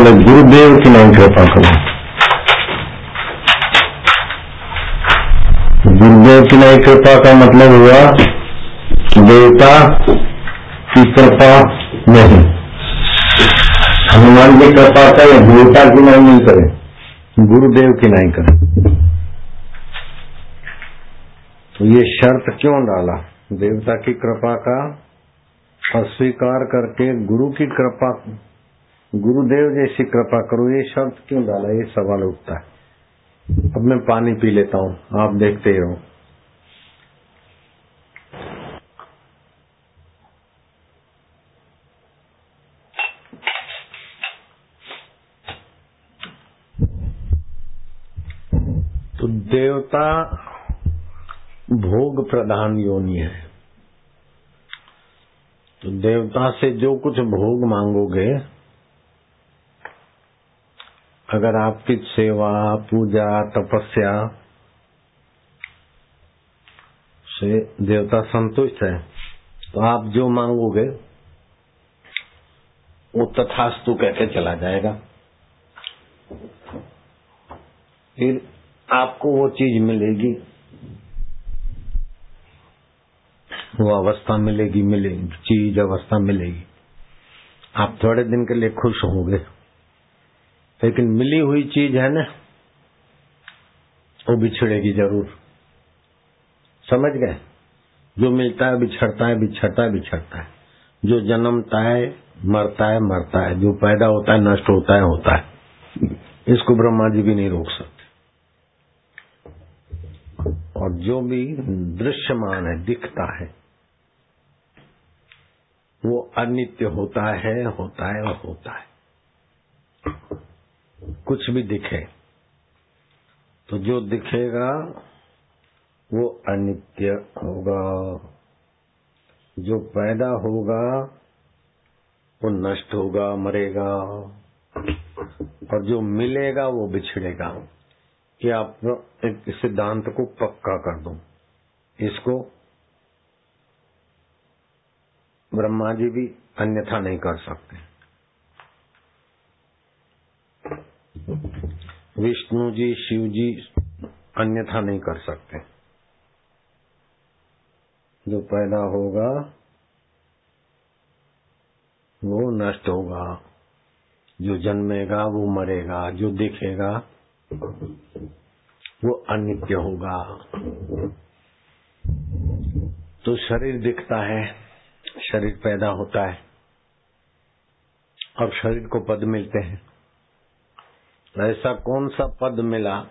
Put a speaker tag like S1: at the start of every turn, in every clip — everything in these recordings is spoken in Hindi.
S1: बोले गुरुदेव की नहीं कृपा करो गुरुदेव की नहीं कृपा का मतलब हुआ देवता की कृपा नहीं हनुमान की कृपा करे देवता की नहीं नहीं करे गुरुदेव की नहीं करे तो ये शर्त क्यों डाला देवता की कृपा का अस्वीकार करके गुरु की कृपा गुरुदेव जैसी कृपा करो, ये शब्द क्यों डाला? ये सवाल उठता है। अब मैं पानी पी लेता हूँ, आप देखते ही रहो। तो देवता भोग प्रधान योनि है। तो देवता से जो कुछ भोग मांगोगे अगर आपकी सेवा, पूजा, तपस्या से देवता संतुष्ट है तो आप जो मांगोगे, वो तथास्तु कहते चला जाएगा। फिर आपको वो चीज़ मिलेगी। वो अवस्था मिलेगी मिलेगी, चीज़ अवस्था मिलेगी। आप थोड़े दिन के लिए खुश होंगे। लेकिन मिली हुई चीज़ है ना, वो बिछड़ेगी ज़रूर। समझ गए? जो मिलता है, बिछड़ता है बिछड़ता है बिछड़ता है। जो जन्मता है, मरता है मरता है। जो पैदा होता है, नष्ट होता है होता है। इसको ब्रह्मा जी भी नहीं रोक सकते। और जो भी दृश्यमान है, दिखता है, वो अनित्य होता है होता है और होता है। कुछ भी दिखे तो जो दिखेगा वो अनित्य होगा। जो पैदा होगा वो नष्ट होगा, मरेगा। और जो मिलेगा वो बिछड़ेगा। ये आप एक सिद्धांत को पक्का कर दो। इसको ब्रह्मा जी भी अन्यथा नहीं कर सकते। विष्णु जी शिव जी अन्यथा नहीं कर सकते। जो पैदा होगा, वो नष्ट होगा। जो जन्मेगा, वो मरेगा। जो दिखेगा, वो अनित्य होगा। तो शरीर दिखता है, शरीर पैदा होता है। और शरीर को पद मिलते हैं। ऐसा कौन सा पद मिला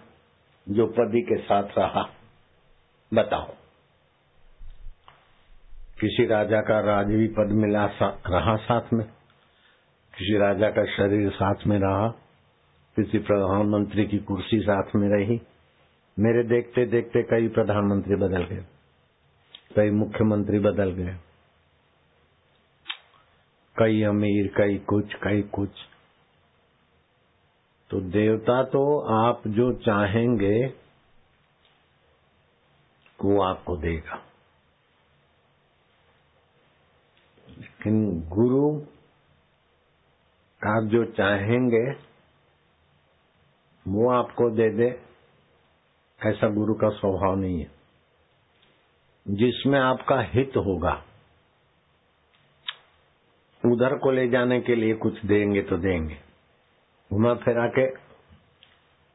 S1: जो पति के साथ रहा? बताओ। किसी राजा का राजवी पद मिला सा, रहा साथ में? किसी राजा का शरीर साथ में रहा? किसी प्रधानमंत्री की कुर्सी साथ में रही? मेरे देखते देखते कई प्रधानमंत्री बदल गए। कई मुख्यमंत्री बदल गए। कई अमीर कई कुछ कई कुछ। तो देवता तो आप जो चाहेंगे, वो आपको देगा। लेकिन गुरु आप जो चाहेंगे, वो आपको दे दे, ऐसा गुरु का स्वभाव नहीं है। जिसमें आपका हित होगा, उधर को ले जाने के लिए कुछ देंगे तो देंगे। घुमा फिरा के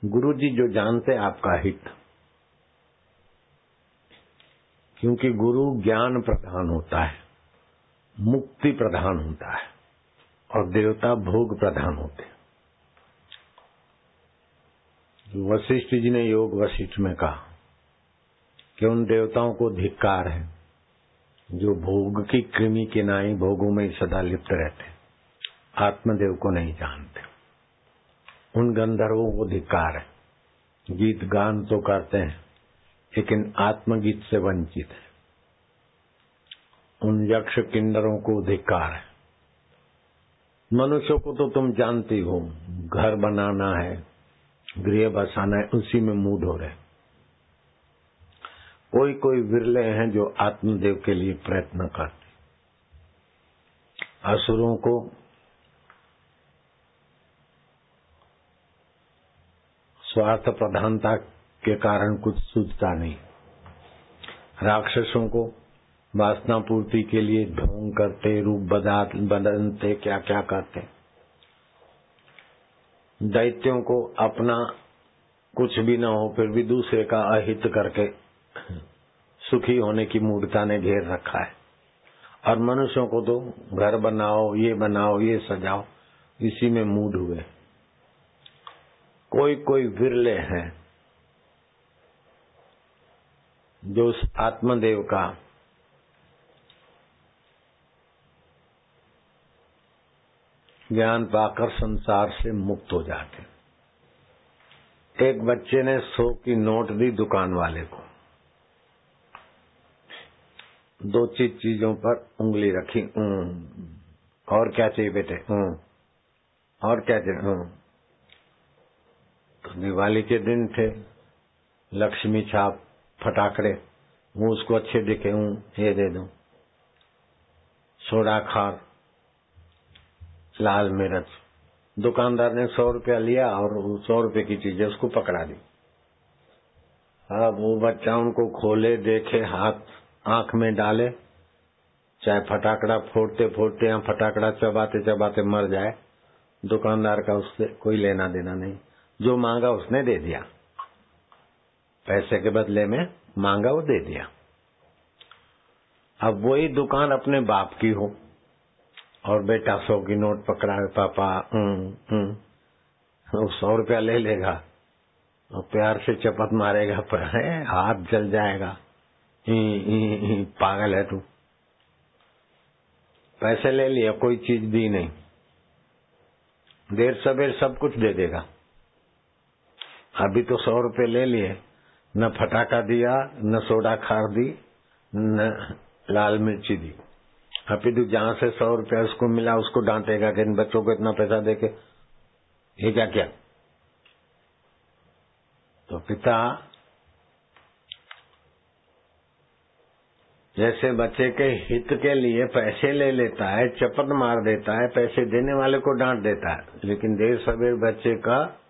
S1: गुरु जी जो जानते आपका हित, क्योंकि गुरु ज्ञान प्रधान होता है, मुक्ति प्रधान होता है, और देवता भोग प्रधान होते वशिष्ठ जी ने योग वशिष्ठ में कहा कि उन देवताओं को धिक्कार है, जो भोग की कृमि के नाई भोगों में सदा लिप्त रहते आत्मदेव को नहीं जानते। उन गंधर्वों को धिक्कार है। गीत गान तो करते हैं, लेकिन आत्मगीत से वंचित है। उन यक्ष किन्नरों को धिकार है। मनुष्यों को तो तुम जानती हो, घर बनाना है, गृह बसाना है, उसी में मूड हो रहे कोई कोई विरले हैं जो आत्मदेव के लिए प्रयत्न करते। असुरों को स्वार्थ प्रधानता के कारण कुछ सूझता नहीं। राक्षसों को वासना पूर्ति के लिए ढोंग करते, रूप बदलते क्या क्या करते। दैत्यों को अपना कुछ भी न हो, फिर भी दूसरे का अहित करके सुखी होने की मूर्ता ने घेर रखा है। और मनुष्यों को तो घर बनाओ, ये बनाओ, ये सजाओ, इसी में मूड हुए। कोई कोई विरले हैं जो उस आत्मदेव का ज्ञान पाकर संसार से मुक्त हो जाते एक बच्चे ने सौ की नोट दी दुकान वाले को। दो चीज़ चीज़ों पर उंगली रखी और क्या चाहिए बेटे? और क्या चाहिए? तो दिवाली के दिन थे। लक्ष्मी छाप फटाकड़े वो उसको अच्छे दिखे हूँ ये दे दू। सोडा खार, लाल मिर्च। दुकानदार ने सौ रुपया लिया और सौ रुपए की चीज़ें उसको पकड़ा दी। अब वो बच्चा उनको खोले, देखे, हाथ, आँख में डाले। चाहे फटाकड़ा फोड़ते फोड़ते या फटाकड़ा चबाते चबाते मर जाए, दुकानदार का उससे कोई लेना देना नहीं। जो मांगा उसने दे दिया। पैसे के बदले में मांगा वो दे दिया। अब वही दुकान अपने बाप की हो और बेटा सौ की नोट पकड़ा है, पापा वो सौ रुपया ले लेगा। और प्यार से चपत मारेगा, पर हाथ जल जाएगा। पागल है तू। पैसे ले लिया कोई चीज़ दी नहीं। देर सवेर सब कुछ दे देगा। अभी तो सौ रुपए ले लिए। न फटाका दिया, न सोडा खार दी, न लाल मिर्ची दी। हपीदू जहाँ से सौ रुपया उसको मिला, उसको डांटेगा कि इन बच्चों को इतना पैसा देके ये क्या क्या? तो पिता, जैसे बच्चे के हित के लिए पैसे ले लेता है चपत मार देता है, पैसे देने वाले को डांट देता है। लेकिन देर सवेर बच्चे का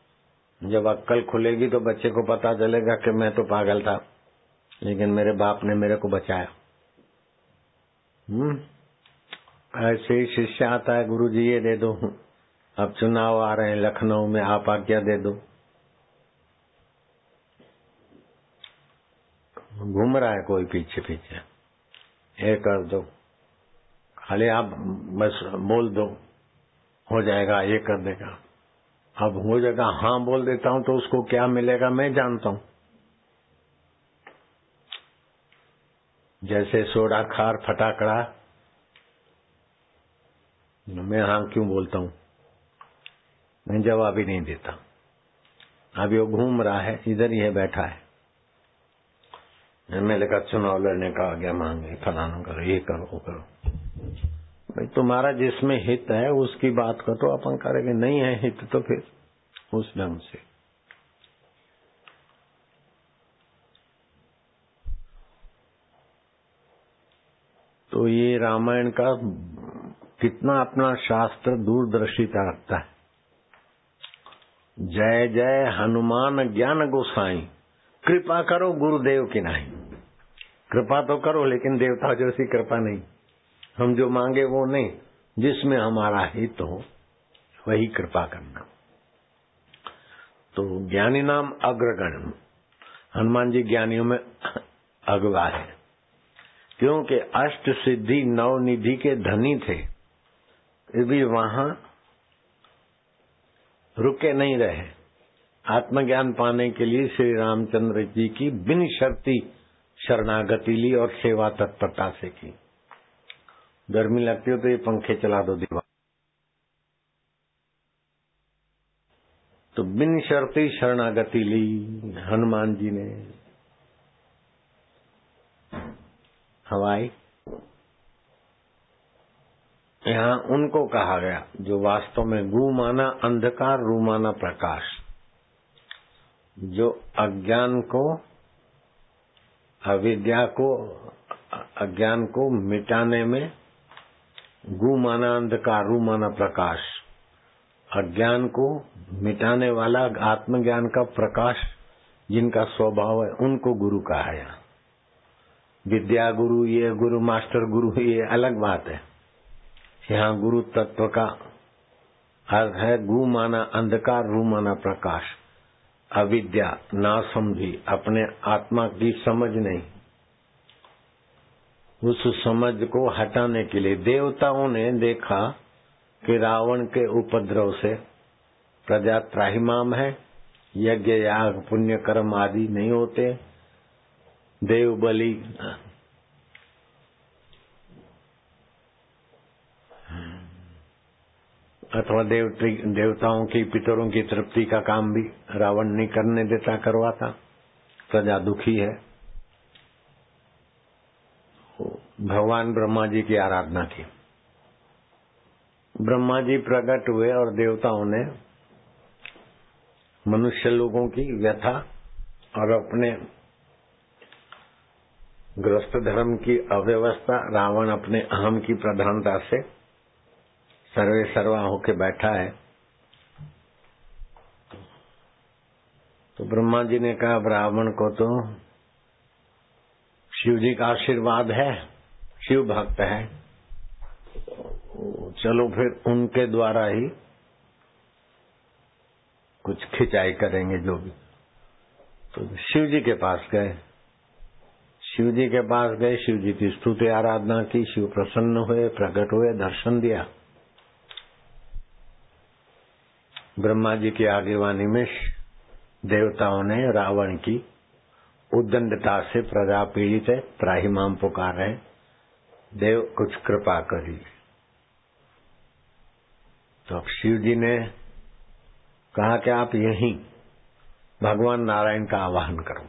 S1: जब अक्कल खुलेगी तो बच्चे को पता चलेगा कि मैं तो पागल था, लेकिन मेरे बाप ने मेरे को बचाया। हम्म? ऐसे ही शिष्य आता है गुरु जी ये दे दो। अब चुनाव आ रहे हैं, लखनऊ में आप आज्ञा दे दो। घूम रहा है कोई पीछे पीछे? ये कर दो। खाली आप बस बोल दो, हो जाएगा, ये कर देगा। अब हो जाएगा हाँ बोल देता हूँ तो उसको क्या मिलेगा मैं जानता हूँ। जैसे सोडा, खार, फटाकड़ा। मैं हाँ क्यों बोलता हूँ? मैं जवाब ही नहीं देता। अभी वो घूम रहा है, इधर ही है, बैठा है। मैंने कहा, चुनाव लड़ने का आज्ञा मांगे, फलाना करो, ये करो, वो करो। भाई, तुम्हारा जिसमें हित है, उसकी बात को तो अपन करेंगे नहीं है हित तो फिर उस ढंग से। तो ये रामायण का कितना अपना शास्त्र दूरदर्शिता रखता है। जय जय हनुमान ज्ञान गोसाई, कृपा करो गुरुदेव की नहीं कृपा तो करो, लेकिन देवता जैसी कृपा नहीं। हम जो मांगे वो नहीं, जिसमें हमारा हित हो, वही कृपा करना। तो ज्ञानी नाम अग्रगण हनुमान जी ज्ञानियों में अगवा है। क्योंकि अष्ट सिद्धि नवनिधि के धनी थे, भी वहाँ रुके नहीं रहे। आत्मज्ञान पाने के लिए श्री रामचंद्र जी की बिन शर्ती शरणागति ली और सेवा तत्परता से की। गर्मी लगती हो तो ये पंखे चला दो दीवार। तो बिन शर्ती शरणागति ली, हनुमान जी ने। हवाई। यहाँ उनको कहा गया, जो वास्तव में गु माना अंधकार रू माना प्रकाश। जो अज्ञान को, अविद्या को, अज्ञान को मिटाने में गु माना अंधकार रू माना प्रकाश। अज्ञान को मिटाने वाला, आत्मज्ञान का प्रकाश, जिनका स्वभाव है, उनको गुरु कहा है। विद्या गुरु ये, गुरु मास्टर गुरु, ये अलग बात है। यहाँ गुरु तत्व का अर्थ है गु माना अंधकार रू माना प्रकाश। अविद्या ना समझी अपने आत्मा की समझ नहीं। उस समझ को हटाने के लिए देवताओं ने देखा कि रावण के उपद्रव से प्रजा त्राहिमाम है, यज्ञ, याग पुण्य कर्म आदि नहीं होते। देव बलि अथवा देव, देवताओं की, पितरों की तृप्ति का काम भी रावण नहीं करने देता, करवाता। प्रजा दुखी है। भगवान ब्रह्मा जी की आराधना की। ब्रह्मा जी प्रकट हुए और देवताओं ने मनुष्य लोगों की व्यथा और अपने ग्रस्त धर्म की अव्यवस्था, रावण अपने अहम की प्रधानता से सर्वे सर्वा होके बैठा है। तो ब्रह्मा जी ने कहा ब्राह्मण को तो शिव जी का आशीर्वाद है। शिव भक्त है। चलो फिर उनके द्वारा ही कुछ खिंचाई करेंगे जो भी। तो शिव जी के पास गए। शिव जी के पास गए, शिव जी की स्तुति, आराधना की, शिव प्रसन्न हुए, प्रकट हुए, दर्शन दिया। ब्रह्मा जी की आगेवानी में देवताओं ने रावण की उद्दंडता से प्रजा पीड़ित है त्राहीमाम पुकार रहे देव, कुछ कृपा करी। तो अब शिव जी ने कहा कि आप यहीं भगवान नारायण का आवाहन करो।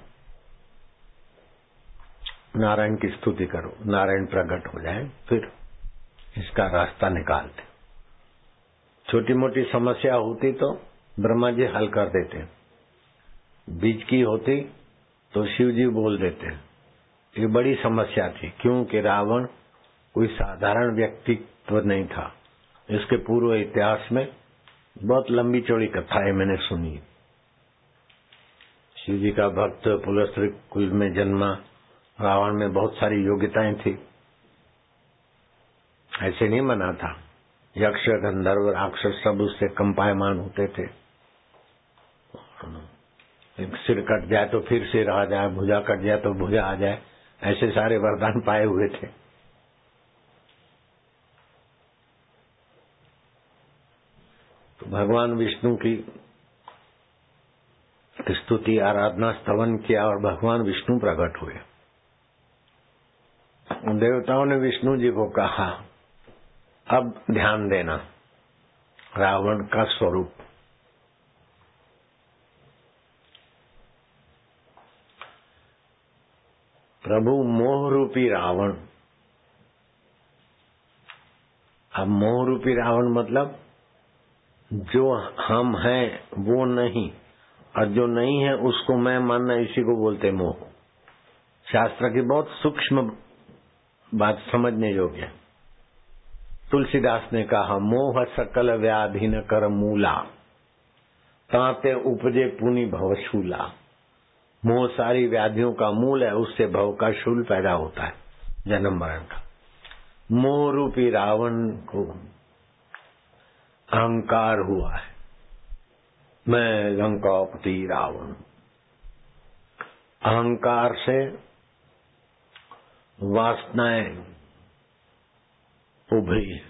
S1: नारायण की स्तुति करो, नारायण प्रकट हो जाए, फिर इसका रास्ता निकालते छोटी मोटी समस्या होती तो ब्रह्मा जी हल कर देते। बीज की होती तो शिव जी बोल देते। ये बड़ी समस्या थी, क्योंकि रावण कोई साधारण व्यक्तित्व नहीं था। इसके पूर्व इतिहास में बहुत लंबी चौड़ी कथाएँ मैंने सुनी शिव जी का भक्त, पुलस्त्र कुल में जन्मा, रावण में बहुत सारी योग्यताएँ थी। ऐसे नहीं मना था। यक्ष, गंधर्व, राक्षस सब उससे कंपायमान होते थे। सिर कट जाए तो फिर सिर आ जाए भुजा कट जाए तो भुजा आ जाए। ऐसे सारे वरदान पाए हुए थे। भगवान विष्णु की स्तुति, आराधना, स्तवन किया और भगवान विष्णु प्रकट हुए। देवताओं ने विष्णु जी को कहा, अब ध्यान देना, रावण का स्वरूप। प्रभु मोह रूपी रावण। अब मोह रूपी रावण मतलब जो हम हैं, वो नहीं। और जो नहीं है, उसको मैं मानना इसी को बोलते मोह। शास्त्र की बहुत सूक्ष्म बात समझने योग्य तुलसीदास ने कहा, मोह सकल व्याधि न कर मूला। तांते उपजे पुनि भवशूला मोह सारी व्याधियों का मूल है, उससे भव का शूल पैदा होता है। जन्म मरण का। मोह रूपी रावण को अहंकार हुआ है। मैं लंकापति रावण। अहंकार से वासनाएँ उभरी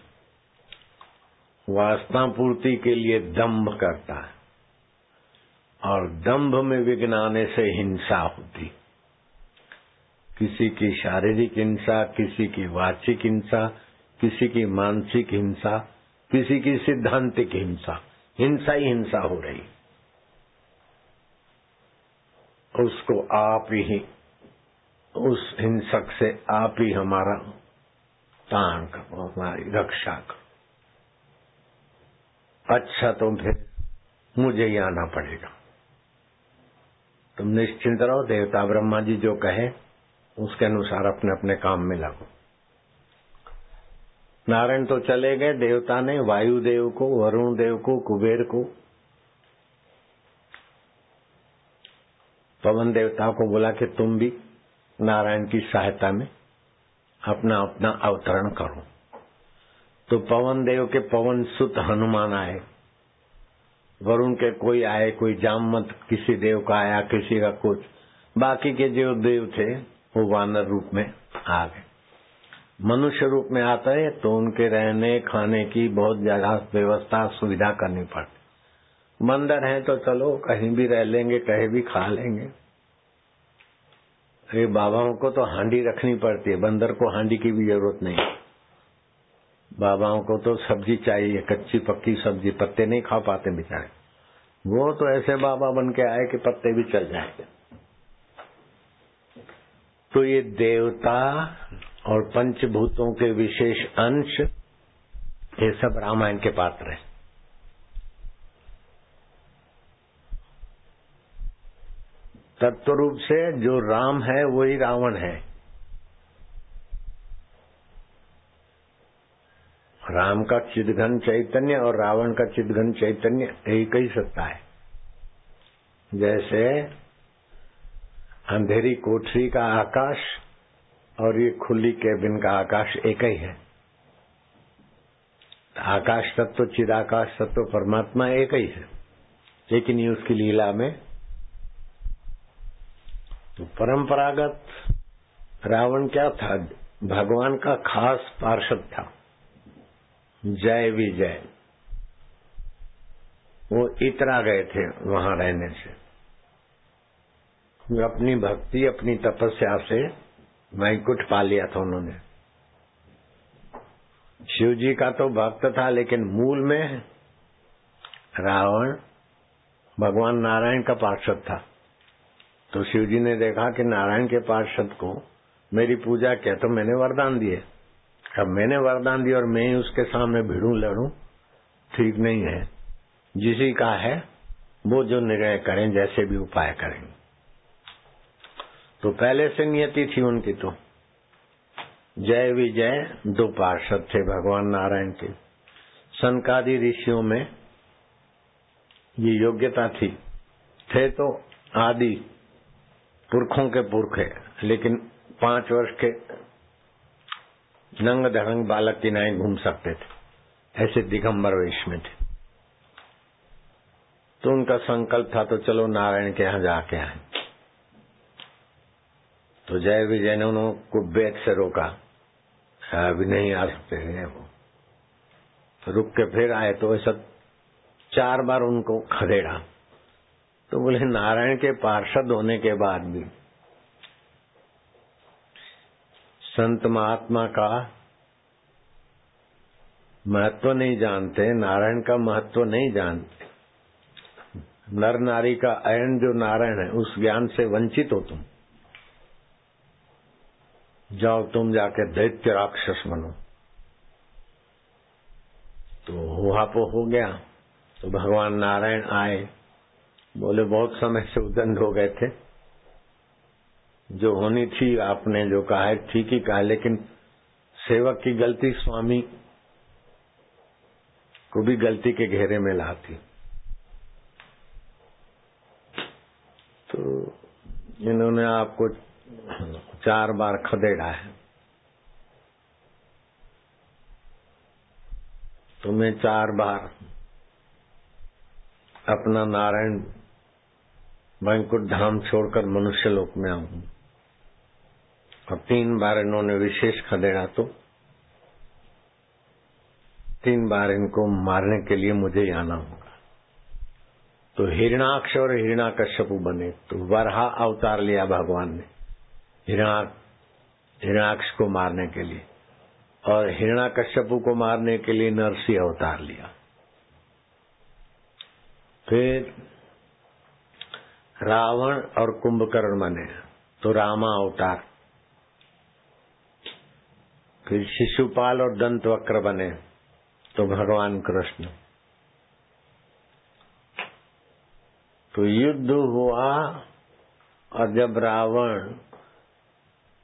S1: वासना पूर्ति के लिए दंभ करता है और दंभ में विघ्न आने से हिंसा होती। किसी की शारीरिक हिंसा, किसी की वाचिक हिंसा, किसी की मानसिक हिंसा किसी की सिद्धांतिक हिंसा हिंसा ही हिंसा हो रही। उसको आप ही, उस हिंसक से आप ही हमारा तान करो हमारी रक्षा करो। अच्छा तो फिर मुझे ही आना पड़ेगा। तुम निश्चिंत रहो, देवता ब्रह्मा जी जो कहे, उसके अनुसार अपने अपने काम में लगो। नारायण तो चले गए, देवता ने वायु देव को वरुण देव को, कुबेर को, पवन देवता को बोला कि तुम भी नारायण की सहायता में अपना अपना अवतरण करो। तो पवन देव के पवन सुत हनुमान आए। वरुण के कोई आए, कोई जामत किसी देव का आया, किसी का कुछ। बाकी के जो देव थे, वो वानर रूप में आ गए। मनुष्य रूप में आता है तो उनके रहने, खाने की बहुत ज़्यादा व्यवस्था, सुविधा करनी पड़ती। मंदिर है तो चलो, कहीं भी रह लेंगे, कहीं भी खा लेंगे। अरे बाबाओं को तो हांडी रखनी पड़ती है, बंदर को हांडी की भी ज़रूरत नहीं। बाबाओं को तो सब्ज़ी चाहिए, कच्ची पक्की सब्ज़ी, पत्ते नहीं खा पाते बेचारे। वो तो ऐसे बाबा बन के आए कि पत्ते भी चल जाएँगे। तो ये देवता और पंचभूतों के विशेष अंश ये सब रामायण के पात्र हैं। तत्व रूप से जो राम है, वही रावण है। राम का चिदघन चैतन्य और रावण का चिदघन चैतन्य एक कही सकता है। जैसे अंधेरी कोठरी का आकाश और ये खुली केबिन का आकाश एक ही है। आकाश तत्व, चिदाकाश तत्व, परमात्मा एक ही है। लेकिन ये उसकी लीला में तो परंपरागत रावण क्या था? भगवान का खास पार्षद था। जय विजय। वो इतरा गए थे वहाँ रहने से। अपनी भक्ति, अपनी तपस्या से वैकुट पा लिया था उन्होंने। शिव जी का तो भक्त था, लेकिन मूल में रावण, भगवान नारायण का पार्षद था। तो शिव जी ने देखा कि नारायण के पार्षद को मेरी पूजा किया तो मैंने वरदान दिए। अब मैंने वरदान दिया और मैं ही उसके सामने भिड़ू, लड़ू, ठीक नहीं है। जिसी का है, वो जो निर्णय करें, जैसे भी उपाय करें तो पहले से नियति थी उनकी तो। जय विजय, दो पार्षद थे भगवान नारायण के। सनकादि ऋषियों में ये योग्यता थी। थे तो आदि पुरखों के पुरख लेकिन पाँच वर्ष के नंग धड़ंग बालक की नाई घूम सकते थे। ऐसे दिगंबर वेश में थे। तो उनका संकल्प था तो चलो नारायण के यहाँ जाके आए। तो जय विजय ने उनको बैग से रोका अभी नहीं आ सकते हैं वो। तो रुक के फिर आए तो ऐसा चार बार उनको खदेड़ा। तो बोले, नारायण के पार्षद होने के बाद भी संत महात्मा का महत्व नहीं जानते, नारायण का महत्व नहीं जानते। नर नारी का अयन जो नारायण है, उस ज्ञान से वंचित हो तुम। जाओ तुम जाके दैत्य राक्षस बनो। तो हुआ पो हो गया। तो भगवान नारायण आए। बोले, बहुत समय से उदंड हो गए थे। जो होनी थी आपने जो कहा है, ठीक ही कहा लेकिन सेवक की गलती स्वामी को भी गलती के घेरे में लाती तो इन्होंने आपको चार बार खदेड़ा है। तो मैं चार बार अपना नारायण वैंकुट धाम छोड़कर मनुष्य लोक में आऊँगा और तीन बार इन्होंने विशेष खदेड़ा तो तीन बार इनको मारने के लिए मुझे आना होगा। तो हिरणाक्ष और हिरणाकश्यपु बने तो वरहा अवतार लिया भगवान ने। हिरणा हिरणाक्ष को मारने के लिए। और हिरणाकश्यपु को मारने के लिए नरसिंह अवतार लिया। फिर रावण और कुंभकर्ण बने तो रामा अवतार। फिर शिशुपाल और दंत वक्र बने तो भगवान कृष्ण। तो युद्ध हुआ, और जब रावण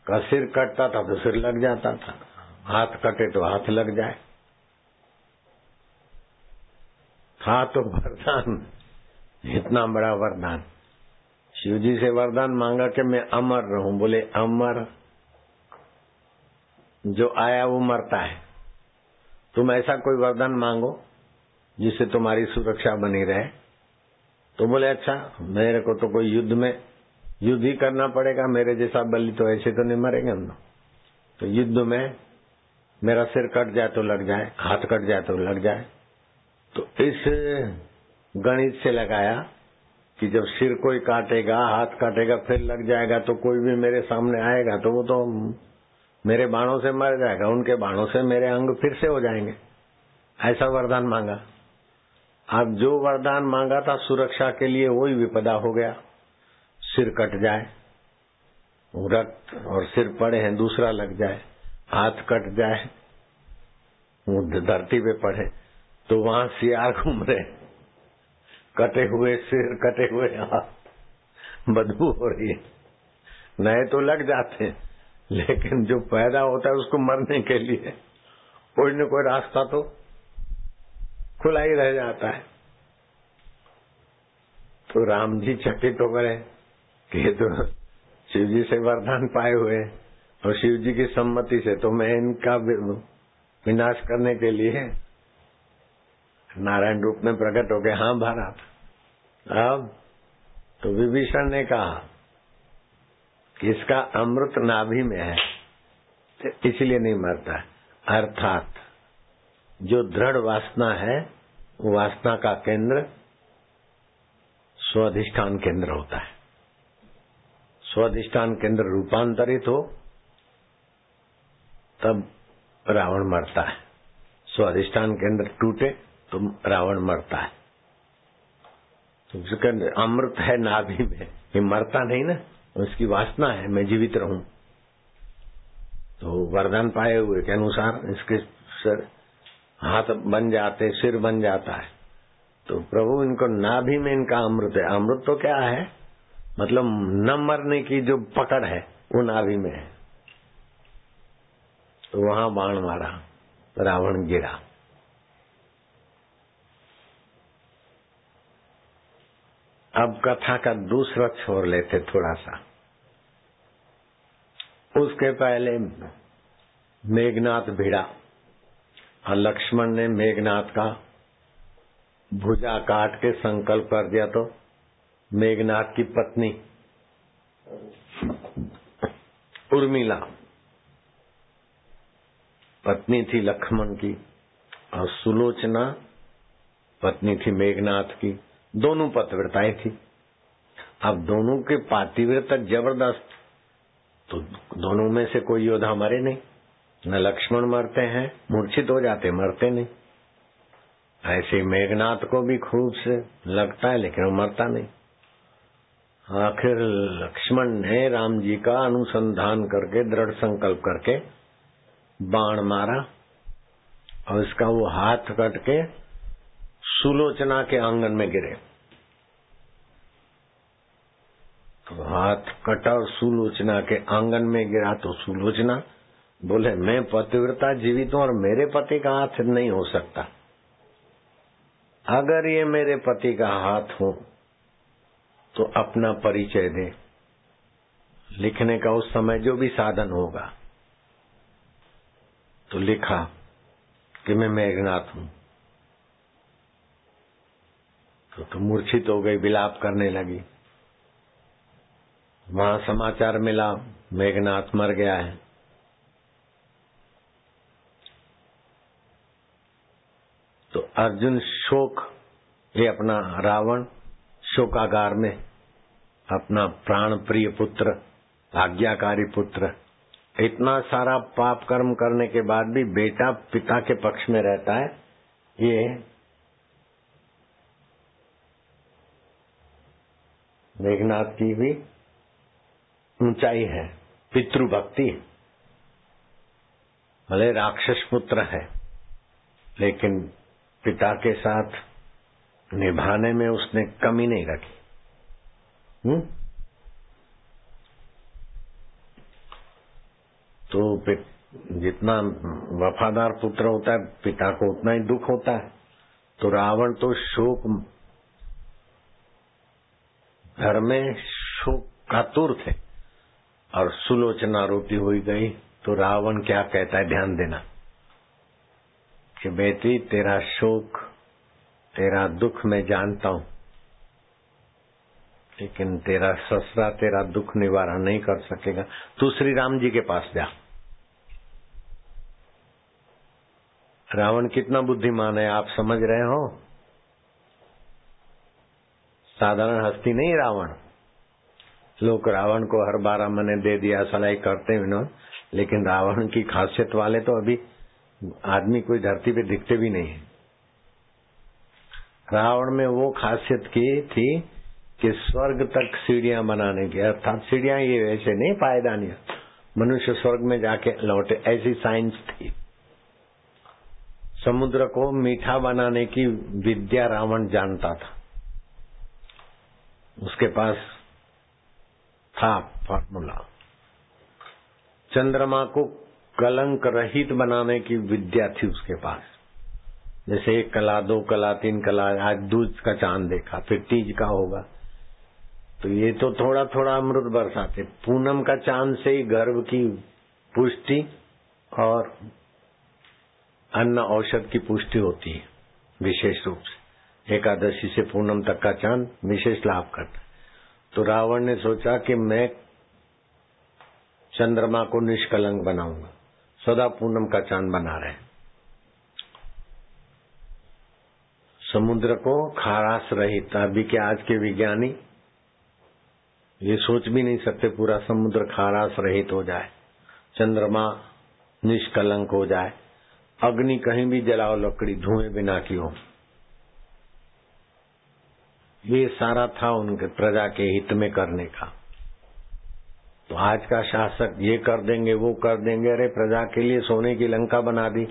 S1: का सिर कटता था तो सिर लग जाता था। हाथ कटे तो हाथ लग जाए। था तो वरदान, इतना बड़ा वरदान। शिव जी से वरदान मांगा कि मैं अमर रहूँ। बोले, अमर, जो आया वो मरता है। तुम ऐसा कोई वरदान मांगो जिससे तुम्हारी सुरक्षा बनी रहे? तो बोले अच्छा मेरे को तो कोई युद्ध में युद्ध ही करना पड़ेगा। मेरे जैसा बलि तो ऐसे तो नहीं मरेंगे हम तो युद्ध में मेरा सिर कट जाए तो लग जाए, हाथ कट जाए तो लग जाए। तो इस गणित से लगाया कि जब सिर कोई काटेगा, हाथ काटेगा, फिर लग जाएगा तो कोई भी मेरे सामने आएगा तो वो तो मेरे बाणों से मर जाएगा, उनके बाणों से मेरे अंग फिर से हो जाएँगे। ऐसा वरदान मांगा। अब जो वरदान मांगा था सुरक्षा के लिए, वही विपदा हो गया। सिर कट जाए, रक्त और सिर पड़े हैं, दूसरा लग जाए, हाथ कट जाए धरती पे पड़े तो वहाँ सियार घूम रहे कटे हुए सिर, कटे हुए हाथ, बदबू हो रही है। नए तो लग जाते हैं, लेकिन जो पैदा होता है उसको मरने के लिए कोई न कोई रास्ता तो खुला ही रह जाता है। तो राम जी चकित हो गए। कि ये तो शिव जी से वरदान पाए हुए और शिव जी की सम्मति से तो मैं इनका विनाश करने के लिए नारायण रूप में प्रकट हो गए हाँ भारत अब तो विभीषण ने कहा कि इसका अमृत नाभि में है तो इसलिए नहीं मरता अर्थात जो दृढ़ वासना है, वो वासना का केंद्र, स्वाधिष्ठान केंद्र होता है। स्वाधिष्ठान केंद्र रूपांतरित हो, तब रावण मरता है। स्वाधिष्ठान केंद्र टूटे तो रावण मरता है। अमृत है नाभि में, ये मरता नहीं ना, उसकी वासना है, मैं जीवित रहूँ। तो वरदान पाए हुए के अनुसार इसके सर, हाथ बन जाते, सिर बन जाता है। तो प्रभु इनको नाभि में इनका अमृत है। अमृत तो क्या है? मतलब न मरने की जो पकड़ है, वो नाभि में है। तो वहाँ बाण मारा, रावण गिरा। अब कथा का दूसरा छोर लेते थोड़ा सा उसके पहले मेघनाथ भिड़ा। और लक्ष्मण ने मेघनाथ का भुजा काट के संकल्प कर दिया तो मेघनाथ की पत्नी, उर्मिला। पत्नी थी लक्ष्मण की और सुलोचना, पत्नी थी मेघनाथ की। दोनों पतिव्रताएँ थी। अब दोनों के पातिव्रता ज़बरदस्त तो दोनों में से कोई योद्धा मरे नहीं। न लक्ष्मण मरते हैं, मूर्छित हो जाते, मरते नहीं। ऐसे मेघनाथ को भी खूब से लगता है, लेकिन वो मरता नहीं। आखिर लक्ष्मण ने राम जी का अनुसंधान करके, दृढ़ संकल्प करके, बाण मारा और इसका वो हाथ कट के सुलोचना के आँगन में गिरे। तो हाथ कटा और सुलोचना के आँगन में गिरा तो सुलोचना बोले, मैं पतिव्रता जीवित हूँ और मेरे पति का हाथ नहीं हो सकता। अगर ये मेरे पति का हाथ हो तो अपना परिचय दे। लिखने का उस समय जो भी साधन होगा। तो लिखा कि मैं मेघनाथ हूँ। तो, तो मूर्छित हो गई विलाप करने लगी। वहाँ समाचार मिला मेघनाथ मर गया है। तो अर्जुन शोक ये अपना रावण शोकागार में अपना प्राण प्रिय पुत्र, आज्ञाकारी पुत्र, इतना सारा पाप कर्म करने के बाद भी बेटा पिता के पक्ष में रहता है, ये मेघनाथ की भी ऊंचाई है, पितृभक्ति। भले राक्षस पुत्र है, लेकिन पिता के साथ निभाने में उसने कमी नहीं रखी। हुँ? तो जितना वफादार पुत्र होता है, पिता को उतना ही दुख होता है। तो रावण तो शोक, घर में शोक कातुर थे और सुलोचना रोटी हुई गई। तो रावण क्या कहता है? ध्यान देना कि बेटी, तेरा शोक तेरा दुख मैं जानता हूँ। लेकिन तेरा ससरा, तेरा दुख निवारण नहीं कर सकेगा। तू श्री राम जी के पास जा। रावण कितना बुद्धिमान है, आप समझ रहे हो? साधारण हस्ती नहीं रावण। लोग रावण को हर बारह मने दे दिया, सलाई करते विनोद लेकिन रावण की खासियत वाले तो अभी आदमी कोई धरती पे दिखते भी नहीं है। रावण में वो खासियत की थी कि स्वर्ग तक सीढ़ियाँ बनाने की, अर्थात सीढ़ियाँ ये वैसे नहीं पायदानी मनुष्य स्वर्ग में जाके लौटे, ऐसी साइंस थी। समुद्र को मीठा बनाने की विद्या रावण जानता था। उसके पास था फॉर्मूला चंद्रमा को कलंक रहित बनाने की विद्या थी उसके पास। जैसे एक कला, दो कला, तीन कला, आज दूध का चाँद देखा, फिर तीज का होगा। तो ये तो थोड़ा थोड़ा अमृत बरसाते। पूनम का चाँद से ही गर्भ की पुष्टि और अन्न औषध की पुष्टि होती है, विशेष रूप से। एकादशी से पूनम तक का चाँद विशेष लाभ करता तो रावण ने सोचा कि मैं चंद्रमा को निष्कलंक बनाऊँगा। सदा पूनम का चाँद बना रहे। समुद्र को खारास रहित, अभी के आज के विज्ञानी? ये सोच भी नहीं सकते पूरा समुद्र खारास रहित हो जाए, चंद्रमा निष्कलंक हो जाए, अग्नि कहीं भी जलाओ, लकड़ी धुएँ बिना की हो। ये सारा था उनके प्रजा के हित में करने का। तो आज का शासक ये कर देंगे, वो कर देंगे, अरे प्रजा के लिए सोने की लंका बना दी।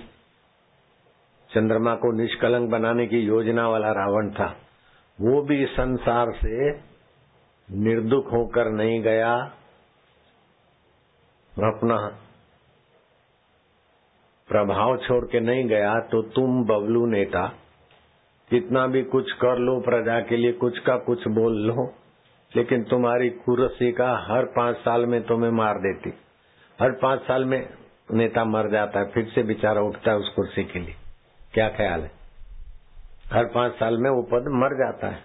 S1: चंद्रमा को निष्कलंक बनाने की योजना वाला रावण था। वो भी संसार से निर्दुख होकर नहीं गया। अपना प्रभाव छोड़ के नहीं गया तो तुम बबलू नेता, कितना भी कुछ कर लो प्रजा के लिए, कुछ का कुछ बोल लो, लेकिन तुम्हारी कुरसी का हर पाँच साल में तुम्हें मार देती। हर पाँच साल में नेता मर जाता है, फिर से बेचारा उठता है उस कुर्सी के लिए। क्या ख्याल है? हर पाँच साल में वो पद मर जाता है।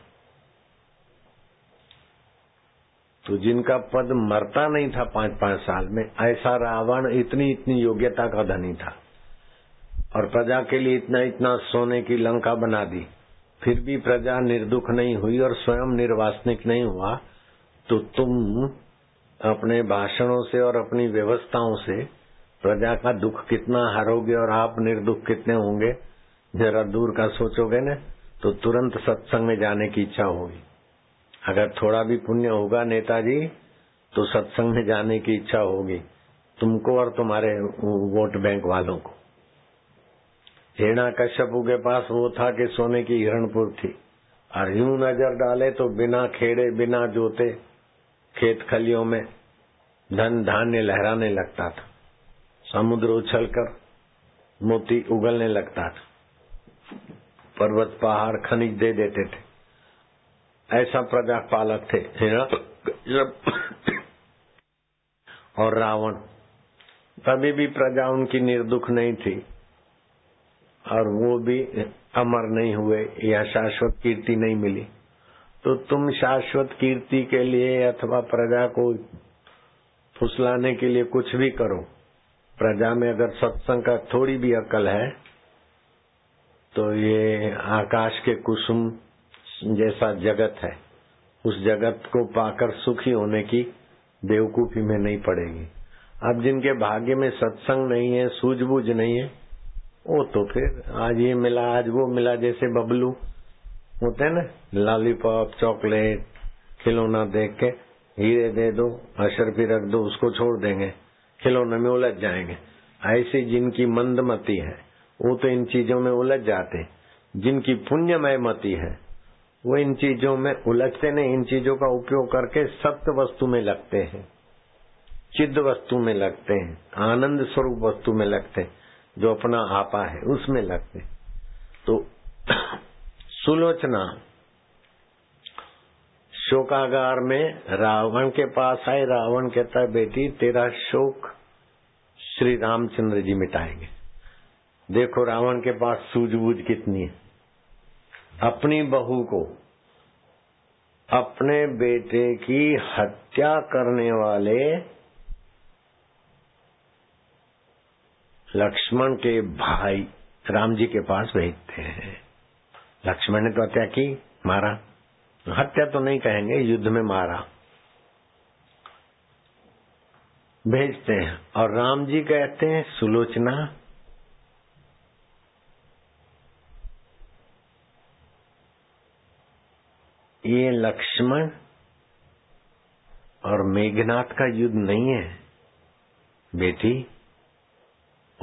S1: तो जिनका पद मरता नहीं था पाँच पाँच साल में, ऐसा रावण इतनी इतनी योग्यता का धनी था। और प्रजा के लिए इतना इतना सोने की लंका बना दी। फिर भी प्रजा निर्दुख नहीं हुई और स्वयं निर्वासनिक नहीं हुआ तो तुम अपने भाषणों से और अपनी व्यवस्थाओं से प्रजा का दुख कितना हारोगे और आप निर्दुख कितने होंगे जरा दूर का सोचोगे न तो तुरंत सत्संग में जाने की इच्छा होगी। अगर थोड़ा भी पुण्य होगा नेताजी तो सत्संग में जाने की इच्छा होगी। तुमको और तुम्हारे वोट बैंक वालों को। हिरणा कश्यपु के पास वो था कि सोने की हिरणपुर थी। और यूँ नज़र डाले तो बिना खेड़े, बिना जोते, खेत खलियों में धन धान्य लहराने लगता था। समुद्र उछलकर मोती उगलने लगता था। पर्वत, पहाड़, खनिज दे देते थे। ऐसा प्रजा पालक थे और रावण। तभी भी प्रजा उनकी निर्दुख नहीं थी। और वो भी अमर नहीं हुए, या शाश्वत कीर्ति नहीं मिली। तो तुम शाश्वत कीर्ति के लिए अथवा प्रजा को फुसलाने के लिए कुछ भी करो। प्रजा में अगर सत्संग का थोड़ी भी अकल है तो ये आकाश के कुसुम जैसा जगत है। उस जगत को पाकर सुखी होने की बेवकूफ़ी में नहीं पड़ेगी। अब जिनके भाग्य में सत्संग नहीं है, सूझबूझ नहीं है, वो तो फिर आज ये मिला, आज वो मिला, जैसे बबलू। होते हैं ना, लॉलीपॉप, चॉकलेट, खिलौना देख के हीरे दे दो, अशर भी रख दो, उसको छोड़ देंगे, खिलौने में उलझ जाएँगे। ऐसे जिनकी मंदमती है वो तो इन चीज़ों में उलझ जाते जिनकी पुण्यमय मती है, वो इन चीज़ों में उलझते नहीं, इन चीज़ों का उपयोग करके सत्य वस्तु में लगते हैं चिद वस्तु में लगते हैं, आनंद स्वरूप वस्तु में लगते हैं, जो अपना आपा है, उसमें लगते हैं। तो सुलोचना, शोकागार में रावण के पास आए, रावण कहता है, बेटी, तेरा शोक श्री रामचंद्र जी मिटाएँगे। देखो रावण के पास सूझबूझ कितनी है। अपनी बहू को, अपने बेटे की हत्या करने वाले लक्ष्मण के भाई राम जी के पास भेजते हैं। लक्ष्मण ने तो हत्या की, मारा। हत्या तो नहीं कहेंगे, युद्ध में मारा। भेजते हैं। और राम जी कहते हैं, सुलोचना ये लक्ष्मण और मेघनाथ का युद्ध नहीं है, बेटी।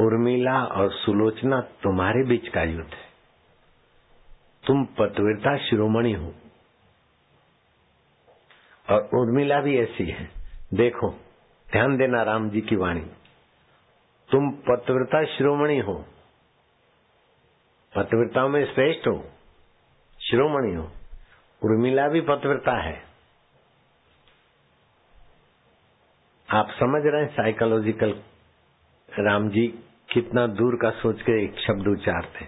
S1: उर्मिला और सुलोचना तुम्हारे बीच का युद्ध है। तुम पतवीरता शिरोमणि हो। और उर्मिला भी ऐसी है। देखो, ध्यान देना राम जी की वाणी। तुम पतव्रता शिरोमणि हो। पतव्रता में श्रेष्ठ हो। शिरोमणि हो। उर्मिला भी पतव्रता है। आप समझ रहे हैं साइकोलॉजिकल राम जी कितना दूर का सोच के एक शब्द उच्चारते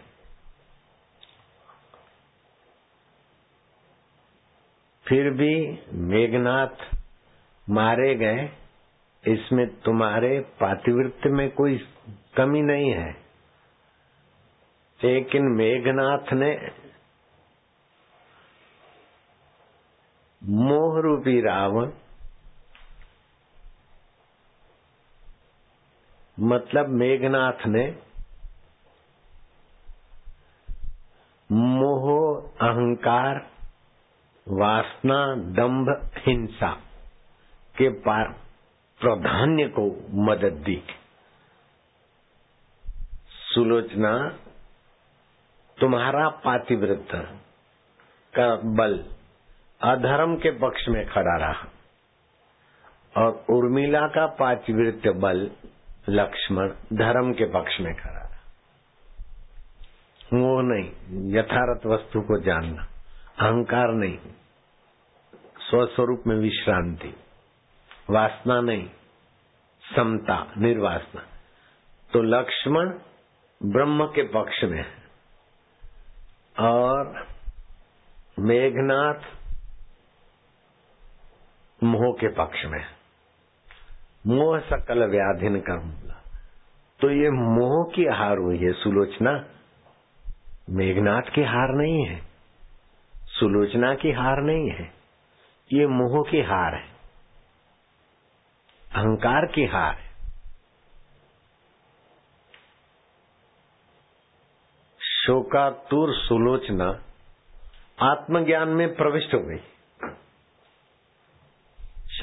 S1: फिर भी मेघनाथ मारे गए, इसमें तुम्हारे पातिवृत्य में कोई कमी नहीं है। लेकिन मेघनाथ ने मोह रूपी रावण मतलब मेघनाथ ने मोह, अहंकार, वासना, दंभ, हिंसा के पार प्राधान्य को मदद दी। सुलोचना, तुम्हारा पातिव्रत का बल अधर्म के पक्ष में खड़ा रहा। और उर्मिला का पातिवृत्य बल लक्ष्मण धर्म के पक्ष में खड़ा रहा। वो नहीं, यथारथ वस्तु को जानना, अहंकार नहीं, स्वस्वरूप में विश्रांति, वासना नहीं, समता, निर्वासना। तो लक्ष्मण ब्रह्म के पक्ष में है। और मेघनाथ मोह के पक्ष में। मोह सकल व्याधिन कर्म तो ये मोह की हार हुई है, सुलोचना। मेघनाथ की हार नहीं है। सुलोचना की हार नहीं है। ये मोह की हार है। अहंकार की हार है। शोकातुर सुलोचना आत्मज्ञान में प्रविष्ट हो गई।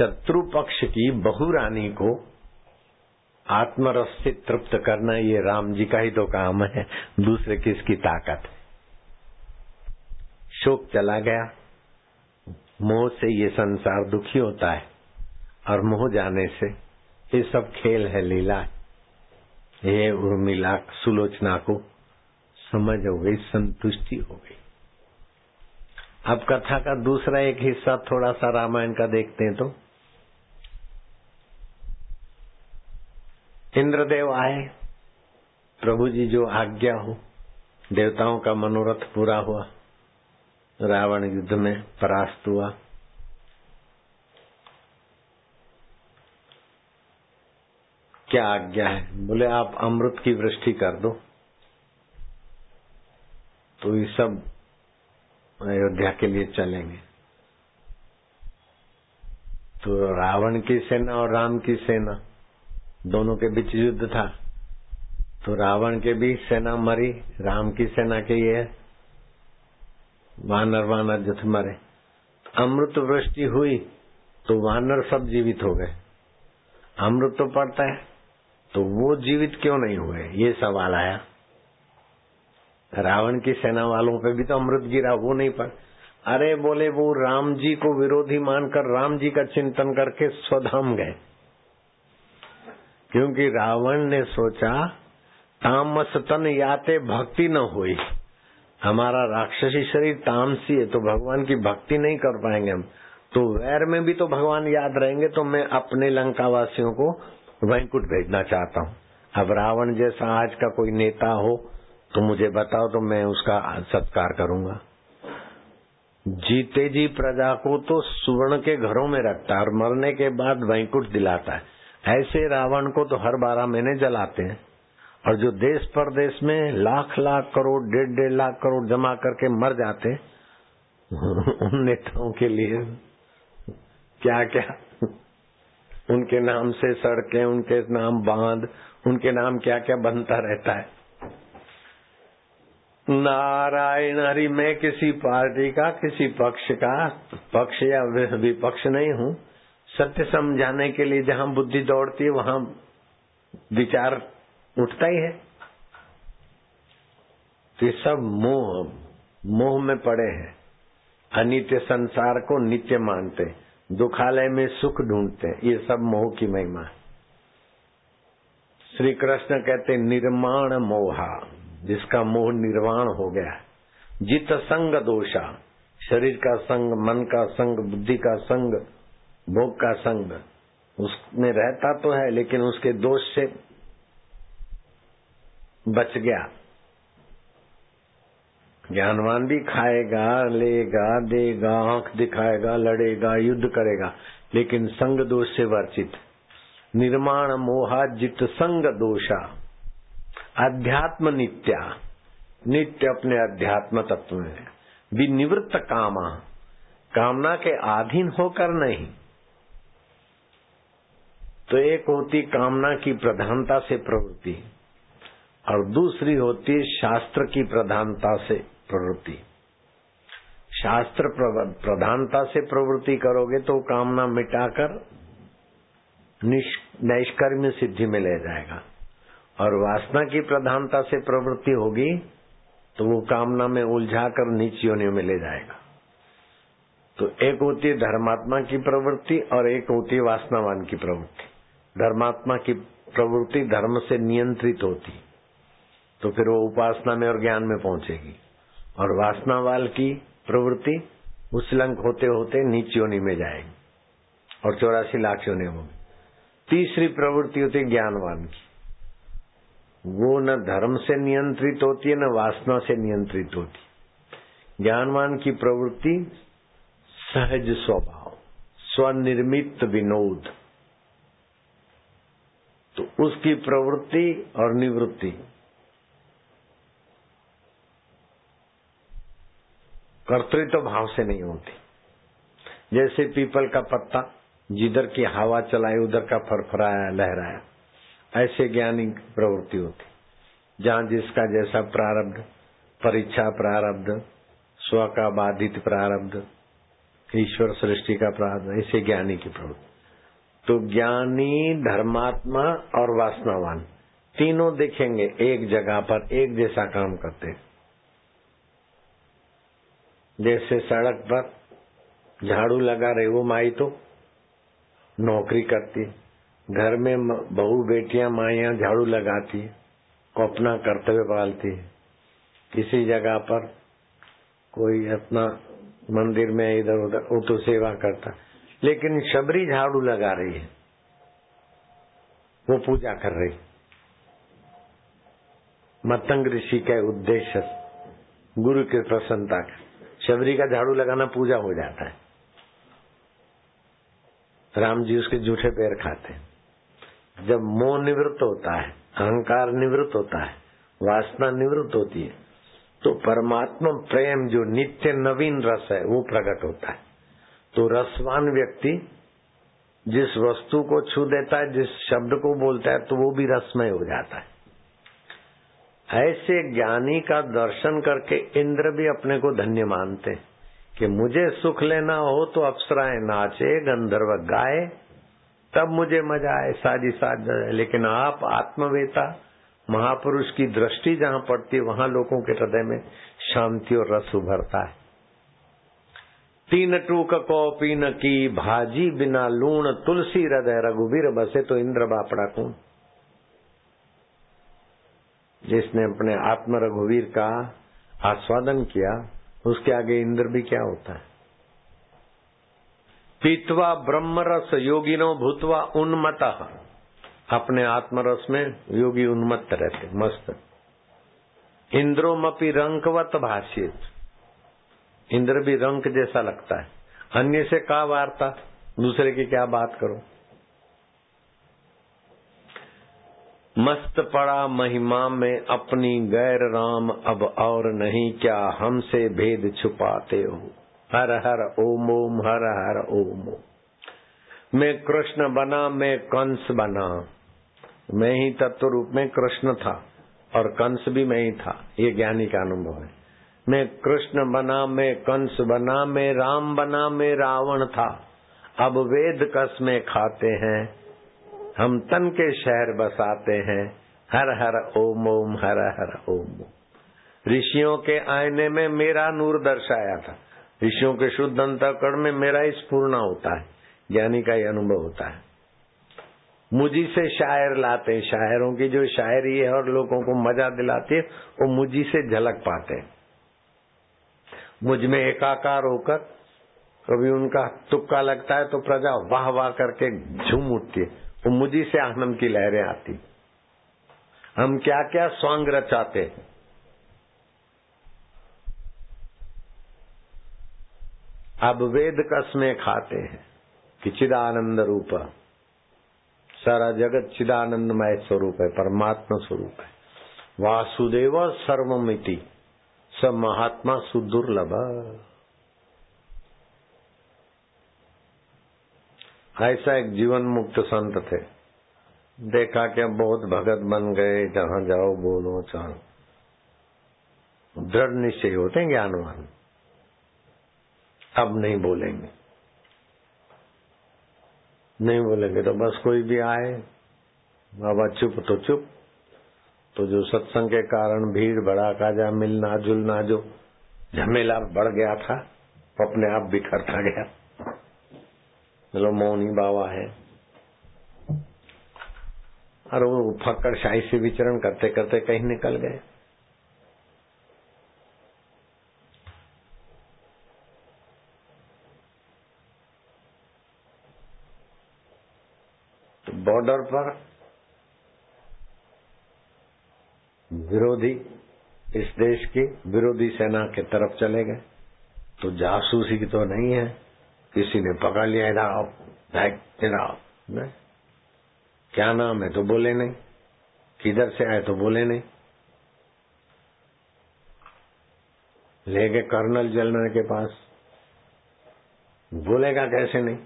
S1: शत्रु पक्ष की बहुरानी को आत्मरस से तृप्त करना ये राम जी का ही तो काम है, दूसरे किसकी ताकत है? शोक चला गया, मोह से ये संसार दुखी होता है, और मोह जाने से ये सब खेल है लीला। है ये उर्मिला सुलोचना को समझ हो गई, संतुष्टि हो गई। अब कथा का दूसरा एक हिस्सा थोड़ा सा रामायण का देखते हैं तो। इंद्रदेव आए। प्रभु जी जो आज्ञा हो, देवताओं का मनोरथ पूरा हुआ, रावण युद्ध में परास्त हुआ। क्या आज्ञा है? बोले, आप अमृत की वृष्टि कर दो। तो ये सब अयोध्या के लिए चलेंगे। तो रावण की सेना और राम की सेना दोनों के बीच युद्ध था। तो रावण के भी सेना मरी, राम की सेना के ये वानर वानर जथ मरे। अमृत वृष्टि हुई तो वानर सब जीवित हो गए। अमृत तो पड़ता है तो वो जीवित क्यों नहीं हुए? ये सवाल आया। रावण की सेना वालों पे भी तो अमृत गिरा, वो नहीं पर अरे बोले, वो राम जी को विरोधी मानकर, राम जी का चिंतन करके स्वधाम गए। क्योंकि रावण ने सोचा तामस तन याते भक्ति न हुई। हमारा राक्षसी शरीर तामसी है तो भगवान की भक्ति नहीं कर पाएँगे हम। तो वैर में भी तो भगवान याद रहेंगे तो मैं अपने लंका वासियों को वैंकुट भेजना चाहता हूँ। अब रावण जैसा आज का कोई नेता हो तो मुझे बताओ तो मैं उसका सत्कार करूँगा। जीते जी प्रजा को तो सुवर्ण के घरों में रखता है और मरने के बाद वैंकुट दिलाता है। ऐसे रावण को तो हर बारह महीने जलाते हैं। और जो देश परदेश में लाख लाख करोड़, डेढ़ डेढ़ लाख करोड़ जमा करके मर जाते उन नेताओं के लिए क्या क्या? उनके नाम से सड़कें, उनके नाम बाँध, उनके नाम क्या क्या बनता रहता है। नारायण हरि, मैं किसी पार्टी का, किसी पक्ष का पक्ष या विपक्ष नहीं हूँ। सत्य समझाने के लिए जहाँ बुद्धि दौड़ती है, वहाँ विचार उठता ही है। तो ये सब मोह मोह में पड़े हैं। अनित्य संसार को नित्य मानते दुखालय में सुख ढूंढते ये सब मोह की महिमा है। श्री कृष्ण कहते, निर्माण मोहा जिसका मोह निर्वाण हो गया। जित संग दोषा, शरीर का संग, मन का संग, बुद्धि का संग भोग का संग। उसमें रहता तो है, लेकिन उसके दोष से बच गया। ज्ञानवान भी खाएगा, लेगा, देगा, आँख दिखाएगा, लड़ेगा, युद्ध करेगा, लेकिन संग दोष से वर्चित निर्माण मोहा जित संग दोषा। अध्यात्म नित्या। नित्य अपने अध्यात्म तत्व में विनिवृत्त कामा। कामना के अधीन होकर नहीं। तो एक होती कामना की प्रधानता से प्रवृत्ति, और दूसरी होती शास्त्र की प्रधानता से प्रवृत्ति। शास्त्र प्रधानता से प्रवृत्ति करोगे तो कामना मिटाकर नैष्कर्म्य सिद्धि में ले जाएगा। और वासना की प्रधानता से प्रवृत्ति होगी तो वो कामना में उलझा कर नीच में ले जाएगा। तो एक होती धर्मात्मा की प्रवृत्ति और एक होती वासनावान की प्रवृत्ति। धर्मात्मा की प्रवृत्ति धर्म से नियंत्रित होती। तो फिर वो उपासना में और ज्ञान में पहुंचेगी। और वासनावाल की प्रवृत्ति उछलंक होते होते नीच योनि में जाएगी। और चौरासी लाख योनियों में तीसरी प्रवृत्ति होती ज्ञानवान की। वो न धर्म से नियंत्रित होती है, न वासना से नियंत्रित होती। ज्ञानवान की प्रवृत्ति सहज स्वभाव, स्वनिर्मित विनोद। तो उसकी प्रवृत्ति और निवृत्ति। कर्तृत्व भाव से नहीं होती। जैसे पीपल का पत्ता, जिधर की हवा चलाई, उधर का फरफराया, लहराया, ऐसे ज्ञानी प्रवृत्ति होती। जहाँ जिसका जैसा प्रारब्ध, परीक्षा प्रारब्ध, स्व का बाधित प्रारब्ध, ईश्वर सृष्टि का प्रारब्ध, ऐसे ज्ञानी की प्रवृत्ति। तो ज्ञानी, धर्मात्मा और वासनावान, तीनों देखेंगे एक जगह पर, एक जैसा काम करते जैसे सड़क पर झाड़ू लगा रहे वो माई तो नौकरी करती घर में बहू बेटियाँ माइया झाड़ू लगाती को अपना कर्तव्य पालती किसी जगह पर कोई अपना मंदिर में इधर उधर वो तो सेवा करता लेकिन शबरी झाड़ू लगा रही है। वो पूजा कर रही। मतंग ऋषि के उद्देश्य गुरु की प्रसन्नता शबरी का झाड़ू लगाना पूजा हो जाता है। राम जी उसके जूठे पैर खाते हैं। जब मोह निवृत्त होता है, अहंकार निवृत्त होता है, वासना निवृत्त होती है तो परमात्मा प्रेम, जो नित्य नवीन रस है, वो प्रकट होता है। तो रसवान व्यक्ति जिस वस्तु को छू देता है, जिस शब्द को बोलता है तो वो भी रसमय हो जाता है। ऐसे ज्ञानी का दर्शन करके इंद्र भी अपने को धन्य मानते कि मुझे सुख लेना हो तो अप्सराएँ नाचे, गंधर्व गाए, तब मुझे मज़ा आए, साजी साज लेकिन आप आत्मवेता, महापुरुष की दृष्टि जहाँ पड़ती है, वहाँ लोगों के हृदय में शांति और रस उभरता है। तीन टूक को पीन की भाजी बिना लूण, तुलसी हृदय रघुवीर बसे तो इंद्र बापड़ा कौन? जिसने अपने आत्म रघुवीर का आस्वादन किया, उसके आगे इंद्र भी क्या होता है? पीतवा ब्रह्मरस योगिनो भूतवा उन्मत। अपने आत्मरस में योगी उन्मत्त रहते, मस्त। इंद्रोमपी रंकवत भाषित इंद्र भी रंक जैसा लगता है। अन्य से का वार्ता? दूसरे की क्या बात करो? मस्त पड़ा महिमा में अपनी गैर राम, अब और नहीं, क्या हमसे भेद छुपाते हो? हर हर ओम ओम, हर हर ओम मैं कृष्ण बना, मैं कंस बना। मैं ही तत्व रूप में कृष्ण था, और कंस भी मैं ही था। ये ज्ञानी का अनुभव है। मैं कृष्ण बना मैं कंस बना मैं राम बना मैं रावण था। अब वेद कस में खाते हैं। हम तन के शहर बसाते हैं। हर हर ओम ओम, हर हर ओम ऋषियों के आईने में मेरा नूर दर्शाया था। ऋषियों के शुद्ध अंतकरण में मेरा ही स्पूर्ण होता है। ज्ञानी का ही अनुभव होता है। मुझी से शायर लाते हैं। शायरों की जो शायरी है और लोगों को मज़ा दिलाती है, वो मुझी से झलक पाते हैं। मुझमें एकाकार होकर कभी उनका तुक्का लगता है तो प्रजा वाह वाह करके झूम उठती है। तो मुझी से आनंद की लहरें आती। हम क्या क्या स्वांग रचाते अब वेद कसमें खाते हैं कि चिदानंद रूप सारा जगत चिदानंदमय स्वरूप है, परमात्मा स्वरूप है। वासुदेव सर्वमिति। स महात्मा सुदुर्लभ ऐसा एक जीवन मुक्त संत थे। देखा कि बहुत भगत बन गए, जहाँ जाओ बोलो, चाहो। दृढ़ निश्चय होते ज्ञानवान। अब नहीं बोलेंगे। नहीं बोलेंगे तो बस कोई भी आए, बाबा चुप तो चुप। तो जो सत्संग के कारण भीड़ भड़ाका जा मिलना जुलना जो, झमेला बढ़ गया था वो अपने आप बिखरता गया। चलो मौनी बाबा है। और वो फक्कर शाही से विचरण करते करते कहीं निकल गए। तो बॉर्डर पर विरोधी इस देश की विरोधी सेना के तरफ़ चले गए। तो जासूसी की तो नहीं है। किसी ने पकड़ लिया, इधर आओ आओ। क्या नाम है तो बोले नहीं। किधर से आए तो बोले नहीं। ले गए कर्नल जनरल के पास। बोलेगा कैसे नहीं?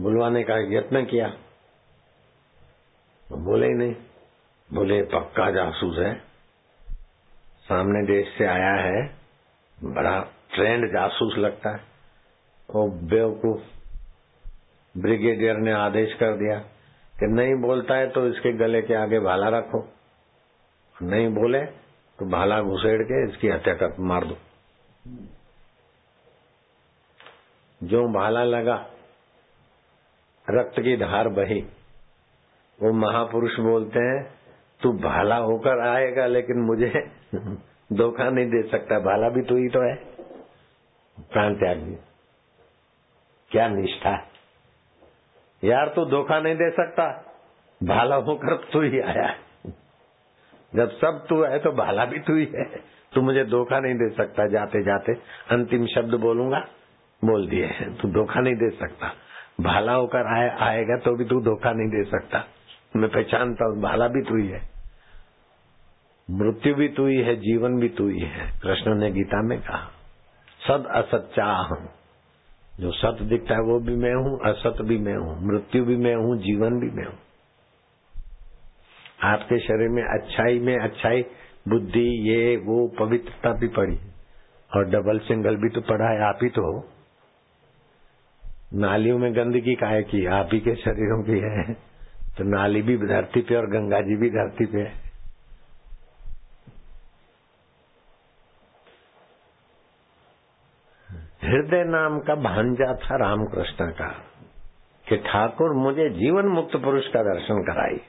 S1: बुलवाने का यत्न किया। तो बोले ही नहीं। बोले, पक्का जासूस है। सामने देश से आया है, बड़ा ट्रेंड जासूस लगता है। वो बेवकूफ़ ब्रिगेडियर ने आदेश कर दिया कि नहीं बोलता है तो इसके गले के आगे भाला रखो। नहीं बोले तो भाला घुसेड़ के इसकी हत्या कर मार दो। जो भाला लगा, रक्त की धार बही, वो महापुरुष बोलते हैं तू भाला होकर आएगा लेकिन मुझे धोखा नहीं दे सकता। भाला भी तू ही तो है। प्राण त्याग क्या निष्ठा? यार तू धोखा नहीं दे सकता। भाला होकर तू ही आया। जब सब तू है तो भाला भी तू ही है। तू मुझे धोखा नहीं दे सकता। जाते जाते अंतिम शब्द बोलूँगा बोल दिए तू धोखा नहीं दे सकता। भाला होकर आए, आएगा तो भी तू धोखा नहीं दे सकता। मैं पहचानता हूँ भाला भी तू ही है। मृत्यु भी तू ही है, जीवन भी तू ही है, कृष्ण ने गीता में कहा। सद असत चाह जो सत दिखता है वो भी मैं हूँ, असत भी मैं हूँ, मृत्यु भी मैं हूँ, जीवन भी मैं हूँ। आपके शरीर में अच्छाई में अच्छाई, बुद्धि ये, वो, पवित्रता भी पड़ी। और डबल सिंगल भी तो पढ़ा है, आप ही तो हो। नालियों में गंदगी काहे की आप ही के शरीरों की है तो नाली भी धरती पे और गंगा जी भी धरती पे है। हृदय नाम का भांजा था रामकृष्ण का, कि ठाकुर मुझे जीवन मुक्त पुरुष का दर्शन कराई।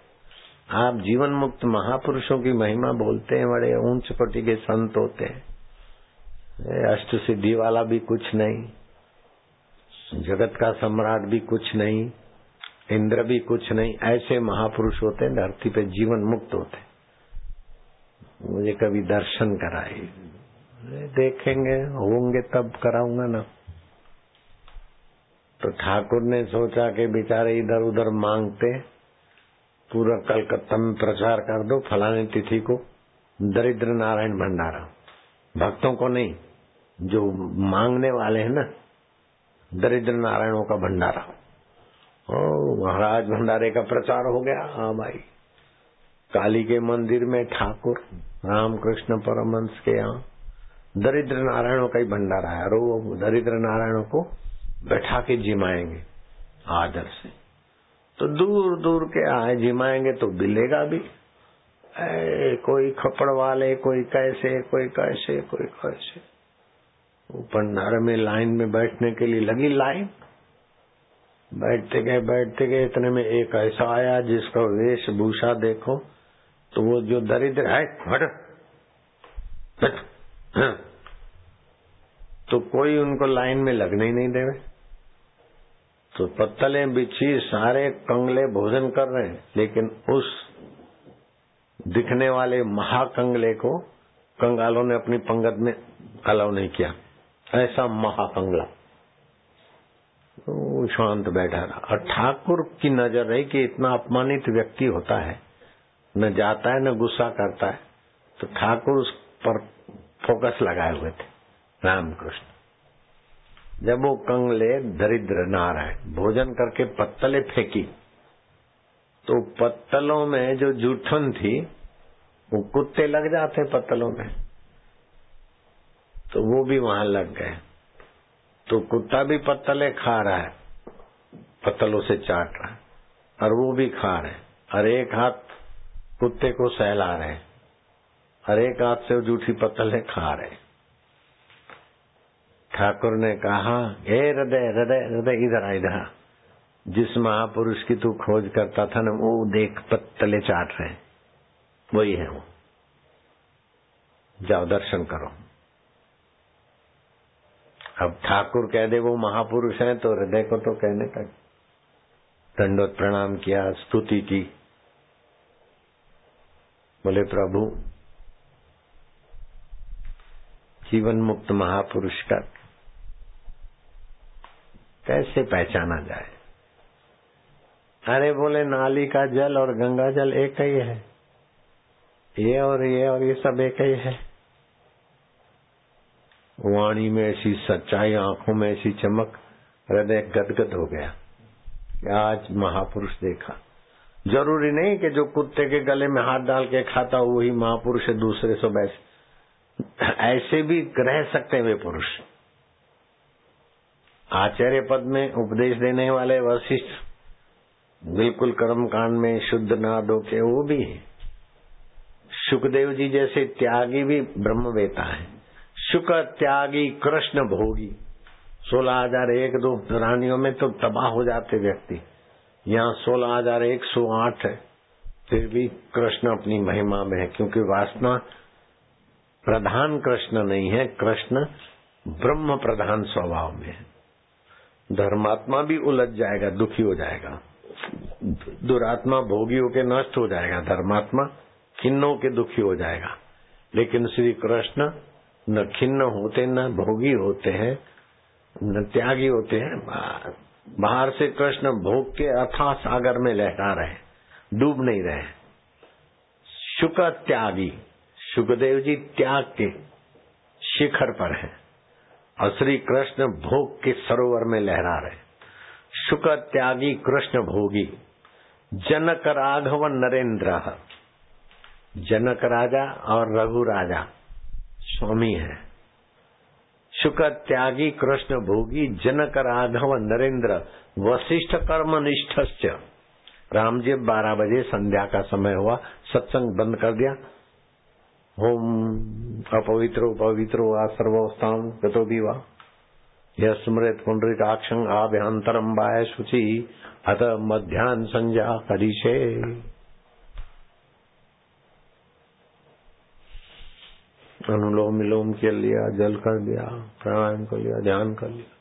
S1: आप जीवन मुक्त महापुरुषों की महिमा बोलते हैं, बड़े ऊंच कोटि के संत होते हैं। अष्ट सिद्धि वाला भी कुछ नहीं, जगत का सम्राट भी कुछ नहीं, इंद्र भी कुछ नहीं, ऐसे महापुरुष होते हैं, धरती पे जीवन मुक्त होते मुझे कभी दर्शन कराए देखेंगे, होंगे तब कराऊँगा ना। तो ठाकुर ने सोचा कि बेचारे इधर उधर मांगते, पूरा कलकत्ता में प्रचार कर दो फलाने तिथि को, दरिद्र नारायण भंडारा। भक्तों को नहीं, जो मांगने वाले हैं ना, दरिद्र नारायणों का भंडारा। ओ महाराज भंडारे का प्रचार हो गया हाँ भाई। काली के मंदिर में ठाकुर, रामकृष्ण परमंश के यहाँ। दरिद्र नारायणों का ही भंडारा है। और वो दरिद्र नारायणों को बैठा के जिमाएँगे आदर से। तो दूर दूर के आए जिमाएँगे तो बिलेगा भी। ए, कोई खपड़ वाले कोई कैसे कोई कैसे कोई कैसे। भंडारे में लाइन में बैठने के लिए लगी लाइन। बैठते गए बैठते गए इतने में एक ऐसा आया जिसका वेशभूषा देखो तो वो जो दरिद्र हाँ। तो कोई उनको लाइन में लगने ही नहीं देवे। तो पत्तले बिछी, सारे कंगले भोजन कर रहे हैं, लेकिन उस दिखने वाले महाकंगले को कंगालों ने अपनी पंगत में अलाउ नहीं किया। ऐसा महाकंगला। तो शांत बैठा रहा। और ठाकुर की नज़र रही कि इतना अपमानित व्यक्ति होता है, न जाता है, न गुस्सा करता है तो ठाकुर उस पर फोकस लगाए हुए थे। रामकृष्ण। जब वो कंगले, दरिद्र, नारायण, भोजन करके पत्तले फेंकी तो पत्तलों में जो जूठन थी, वो कुत्ते लग जाते पत्तलों में। तो वो भी वहाँ लग गए। तो कुत्ता भी पत्तले खा रहा है, पत्तलों से चाट रहा है, और वो भी खा रहे और एक हाथ कुत्ते को सहला रहे हर एक हाथ से जूठी पत्तल खा रहे। ठाकुर ने कहा हे हृदय हृदय हृदय, इधर आ, इधर जिस महापुरुष की तू खोज करता था ना, वो देख पत्तले चाट रहे वही है वो। जाओ, दर्शन करो। अब ठाकुर कह दे, वो महापुरुष है तो हृदय को तो कहने का दंडोत प्रणाम किया, स्तुति की। बोले, प्रभु जीवन मुक्त महापुरुष का कैसे पहचाना जाए? अरे बोले, नाली का जल और गंगा जल एक ही है। ये और ये और ये सब एक ही है। वाणी में ऐसी सच्चाई, आँखों में ऐसी चमक, हृदय गदगद हो गया। आज महापुरुष देखा। ज़रूरी नहीं कि जो कुत्ते के गले में हाथ डाल के खाता, वही महापुरुष दूसरे सब ऐसे ऐसे भी रह सकते वे पुरुष। आचार्य पद में उपदेश देने वाले वशिष्ठ, बिल्कुल कर्म कांड में शुद्ध नादो के वो भी है। सुखदेव जी जैसे त्यागी भी ब्रह्म ब्रह्मवेता है। शुक त्यागी कृष्ण भोगी। सोलह हज़ार एक दो रानियों में तो तबाह हो जाते व्यक्ति। यहाँ सोलह हज़ार एक सौ आठ है, फिर भी कृष्ण अपनी महिमा में है, क्योंकि वासना प्रधान कृष्ण नहीं है, कृष्ण ब्रह्म प्रधान स्वभाव में है। धर्मात्मा भी उलझ जाएगा, दुखी हो जाएगा। दुरात्मा भोगियों के नष्ट हो जाएगा, धर्मात्मा खिन्नों के दुखी हो जाएगा। लेकिन श्री कृष्ण न खिन्न होते, न भोगी होते हैं, न त्यागी होते हैं। बाहर से कृष्ण भोग के अथा सागर में लहरा रहे डूब नहीं रहे शुक त्यागी सुखदेव जी त्याग के शिखर पर हैं और श्री कृष्ण भोग के सरोवर में लहरा रहे शुक त्यागी कृष्ण भोगी। जनक राघव नरेंद्र। जनक राजा और रघु राजा स्वामी है। शुक्र त्यागी कृष्ण भोगी, जनक राघव नरेंद्र, वशिष्ठ कर्म निष्ठ राम जी, बारह बजे संध्या का समय हुआ, सत्संग बंद कर दिया। होम अपवित्रो पवित्रो आ सर्वस्थान गतो भी वा यह स्मृत पुंडरीकाक्षं आभ्यंतरम बाय शुचि अत मध्यान संज्ञा करीशे अनुलोम विलोम के लिया, जल कर दिया, प्राणायाम कर लिया, ध्यान कर लिया।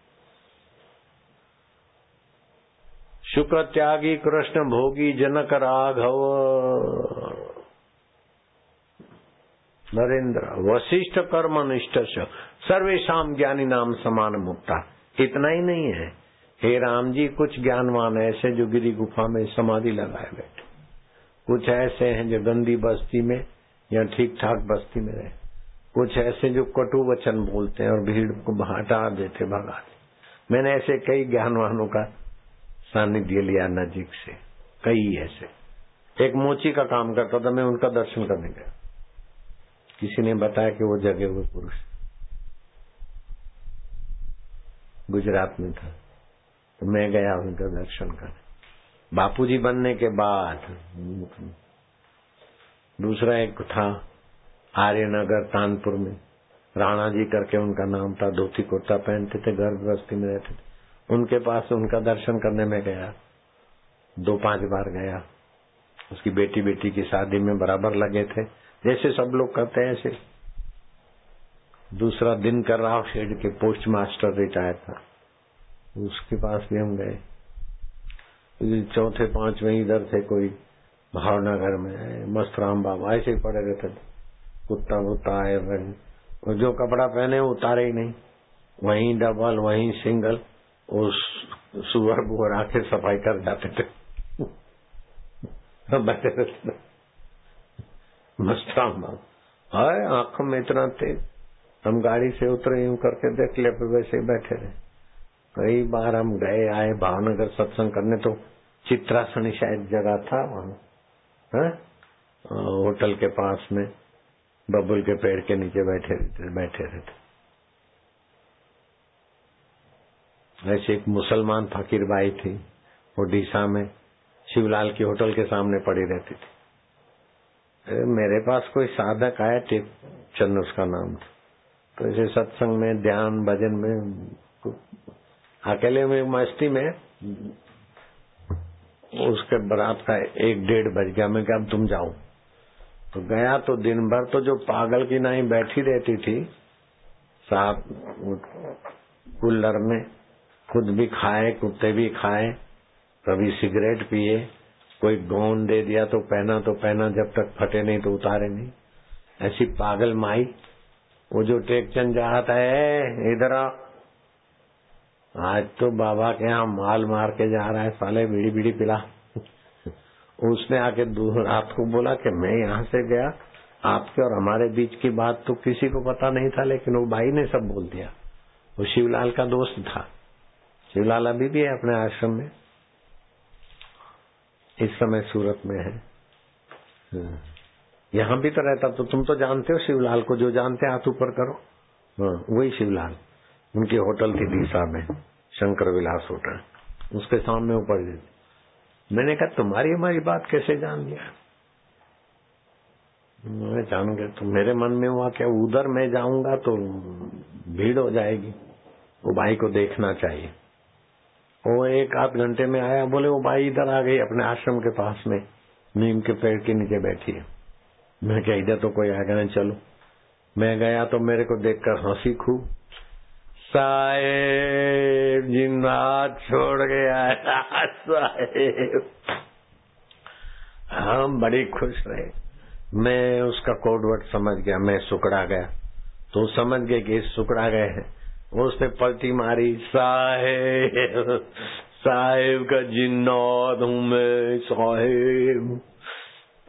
S1: शुक्र त्यागी कृष्ण भोगी जनक राघव। नरेंद्र, वशिष्ठ कर्म निष्ठ सर्वेशम ज्ञानी नाम समान मुक्ता। इतना ही नहीं है। हे राम जी, कुछ ज्ञानवान ऐसे जो गिरी गुफा में समाधि लगाए बैठे। कुछ ऐसे हैं जो गंदी बस्ती में या ठीक ठाक बस्ती में रहे। कुछ ऐसे जो कटु वचन बोलते हैं और भीड़ को हटा देते, भगा मैंने ऐसे कई ज्ञानवानों का सानिध्य लिया नजीक से। कई ऐसे। एक मोची का काम करता था, मैं उनका दर्शन करने गया। किसी ने बताया कि वो जगे हुए पुरुष गुजरात में था। तो मैं गया उनका दर्शन करने बापूजी बनने के बाद दूसरा एक था आर्यनगर कानपुर में। राणा जी करके उनका नाम था, धोती कुर्ता पहनते थे घर गृहस्थी में रहते थे। उनके पास उनका दर्शन करने में गया। दो पाँच बार गया। उसकी बेटी बेटी की शादी में बराबर लगे थे। जैसे सब लोग करते हैं ऐसे। दूसरा दिन कर राव शेड के पोस्ट मास्टर रिटायर था। उसके पास भी हम गए। चौथे पाँचवें इधर थे कोई भावनगर में, मस्त राम बाबा, ऐसे ही पड़े रहते थे। कुत्ता वुत्ता आए और जो कपड़ा पहने उतारे ही नहीं। वहीं डबल, वहीं सिंगल उस सुअर बुअर आके सफ़ाई कर जाते थे। बैठे रहते मस्ताम हाय, आँखों में इतना तेज। हम गाड़ी से उतरे, यूँ करके देख ले वैसे बैठे रहे। कई बार हम गए, आए भावनगर सत्संग करने तो चित्रासनी शायद जगह था वहाँ। होटल के पास में, बबुल के पेड़ के नीचे बैठे बैठे रहते ऐसे एक मुसलमान फकीर बाई थी, ओडिशा में, शिवलाल की होटल के सामने पड़ी रहती थी। मेरे पास कोई साधक आया टिप चंद उसका नाम था। तो ऐसे सत्संग में, ध्यान, भजन में अकेले में, मस्ती में, उसके बरात का एक डेढ़ बज गया। मैं क्या तुम जाओ। तो गया तो दिन भर तो जो पागल की नहीं बैठी रहती थी, साहब कूलर में, खुद भी खाए, कुत्ते भी खाए, कभी सिगरेट पिए कोई गौन दे दिया तो पहना तो पहना, जब तक फटे नहीं तो उतारे नहीं। ऐसी पागल माई, वो जो टेकचंद जाता है इधर आज तो बाबा के यहाँ माल मार के जा रहा है, साले बीड़ी बीड़ी पिला। उसने आके रात को बोला कि मैं यहाँ से गया, आपके और हमारे बीच की बात तो किसी को पता नहीं था, लेकिन वो भाई ने सब बोल दिया। वो शिवलाल का दोस्त था। शिवलाल अभी भी है अपने आश्रम में। इस समय सूरत में है। हाँ। यहाँ भी तो रहता तो तुम तो जानते हो शिवलाल को जो जानते हाथ ऊपर करो। हाँ, वही शिवलाल उनकी होटल थी दिशा में शंकर विलास होटल। उसके सामने ऊपर मैंने कहा तुम्हारी हमारी बात कैसे जान लिया? मैं जान गया तो मेरे मन में हुआ क्या उधर मैं जाऊँगा तो भीड़ हो जाएगी वो भाई को देखना चाहिए। वो एक आध घंटे में आया, बोले, वो भाई इधर आ गई अपने आश्रम के पास में, नीम के पेड़ के नीचे बैठी है। मैं क्या, इधर तो कोई आएगा नहीं, चलो। मैं गया तो मेरे को देखकर हँसी खूब। साहेब जिन्नाथ छोड़ गया साहेब। हम बड़ी खुश रहे। मैं उसका कोडवर्ड समझ गया, मैं सुकड़ा गया। तो समझ गए कि सुकड़ा गए हैं। उसने पलटी मारी, साहेब साहेब का जिन्नात हूँ मैं, साहेब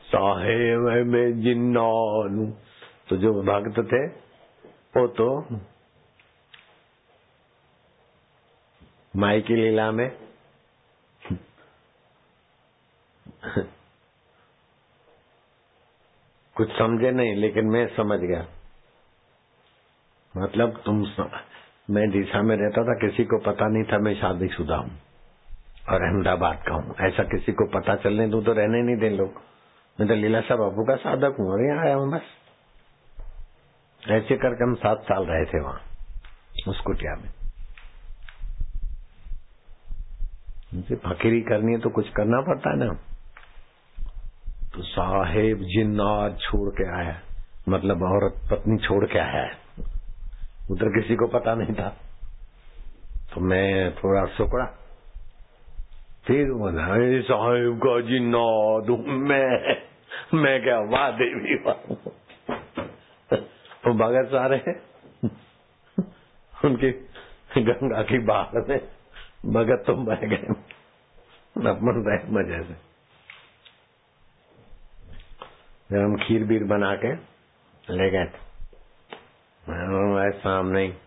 S1: साहेब है मैं जिन्नात हूँ। तो जो भक्त थे, वो तो माई की लीला में कुछ समझे नहीं, लेकिन मैं समझ गया। मतलब तुम मैं डीसा में रहता था, किसी को पता नहीं था मैं शादीशुदा हूँ और अहमदाबाद का हूँ। ऐसा किसी को पता चलने दू तो रहने नहीं दे लोग। मैं तो लीला साहब बाबू का साधक हूँ और यहाँ आया हूँ बस। ऐसे करके हम सात साल रहे थे वहाँ, उस कुटिया में। मुझे फकीरी करनी है तो कुछ करना पड़ता है ना। तो साहेब जिन्नात छोड़ के आया मतलब औरत पत्नी छोड़ के आया है। उधर किसी को पता नहीं था। तो मैं थोड़ा सुकड़ा। फिर बोला साहेब का जी जिन्नात मैं। मैं क्या वाह देवी वाह वो भगत सारे उनकी गंगा की बाढ़ में भगत तो बह गए। अपन रहे मज़े से। हम खीर बीर बना के ले गए थे। सामने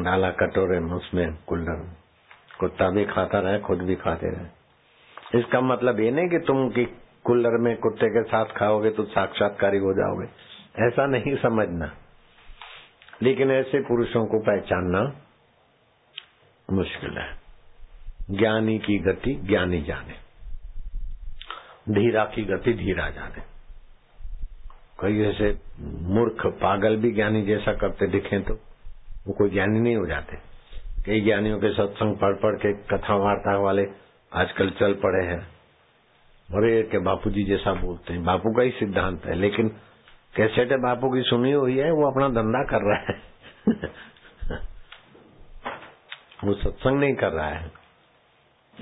S1: डाला कटोरे में, उसमें कुल्लर कुत्ता भी खाता रहे, खुद भी खाते रहे। इसका मतलब ये नहीं कि तुम की कुल्लर में कुत्ते के साथ खाओगे तो साक्षात्कारी हो जाओगे। ऐसा नहीं समझना। लेकिन ऐसे पुरुषों को पहचानना मुश्किल है। ज्ञानी की गति, ज्ञानी जाने। धीरा की गति, धीरा जाने। कई ऐसे मूर्ख पागल भी ज्ञानी जैसा करते दिखे तो वो कोई ज्ञानी नहीं हो जाते। कई ज्ञानियों के सत्संग पढ़ पढ़ के कथा वार्ता वाले आजकल चल पड़े हैं। बड़े के बापू जी जैसा बोलते हैं। बापू का ही सिद्धांत है, लेकिन कैसेट बापू की सुनी हुई है, वो अपना धंधा कर रहा है। वो सत्संग नहीं कर रहा है,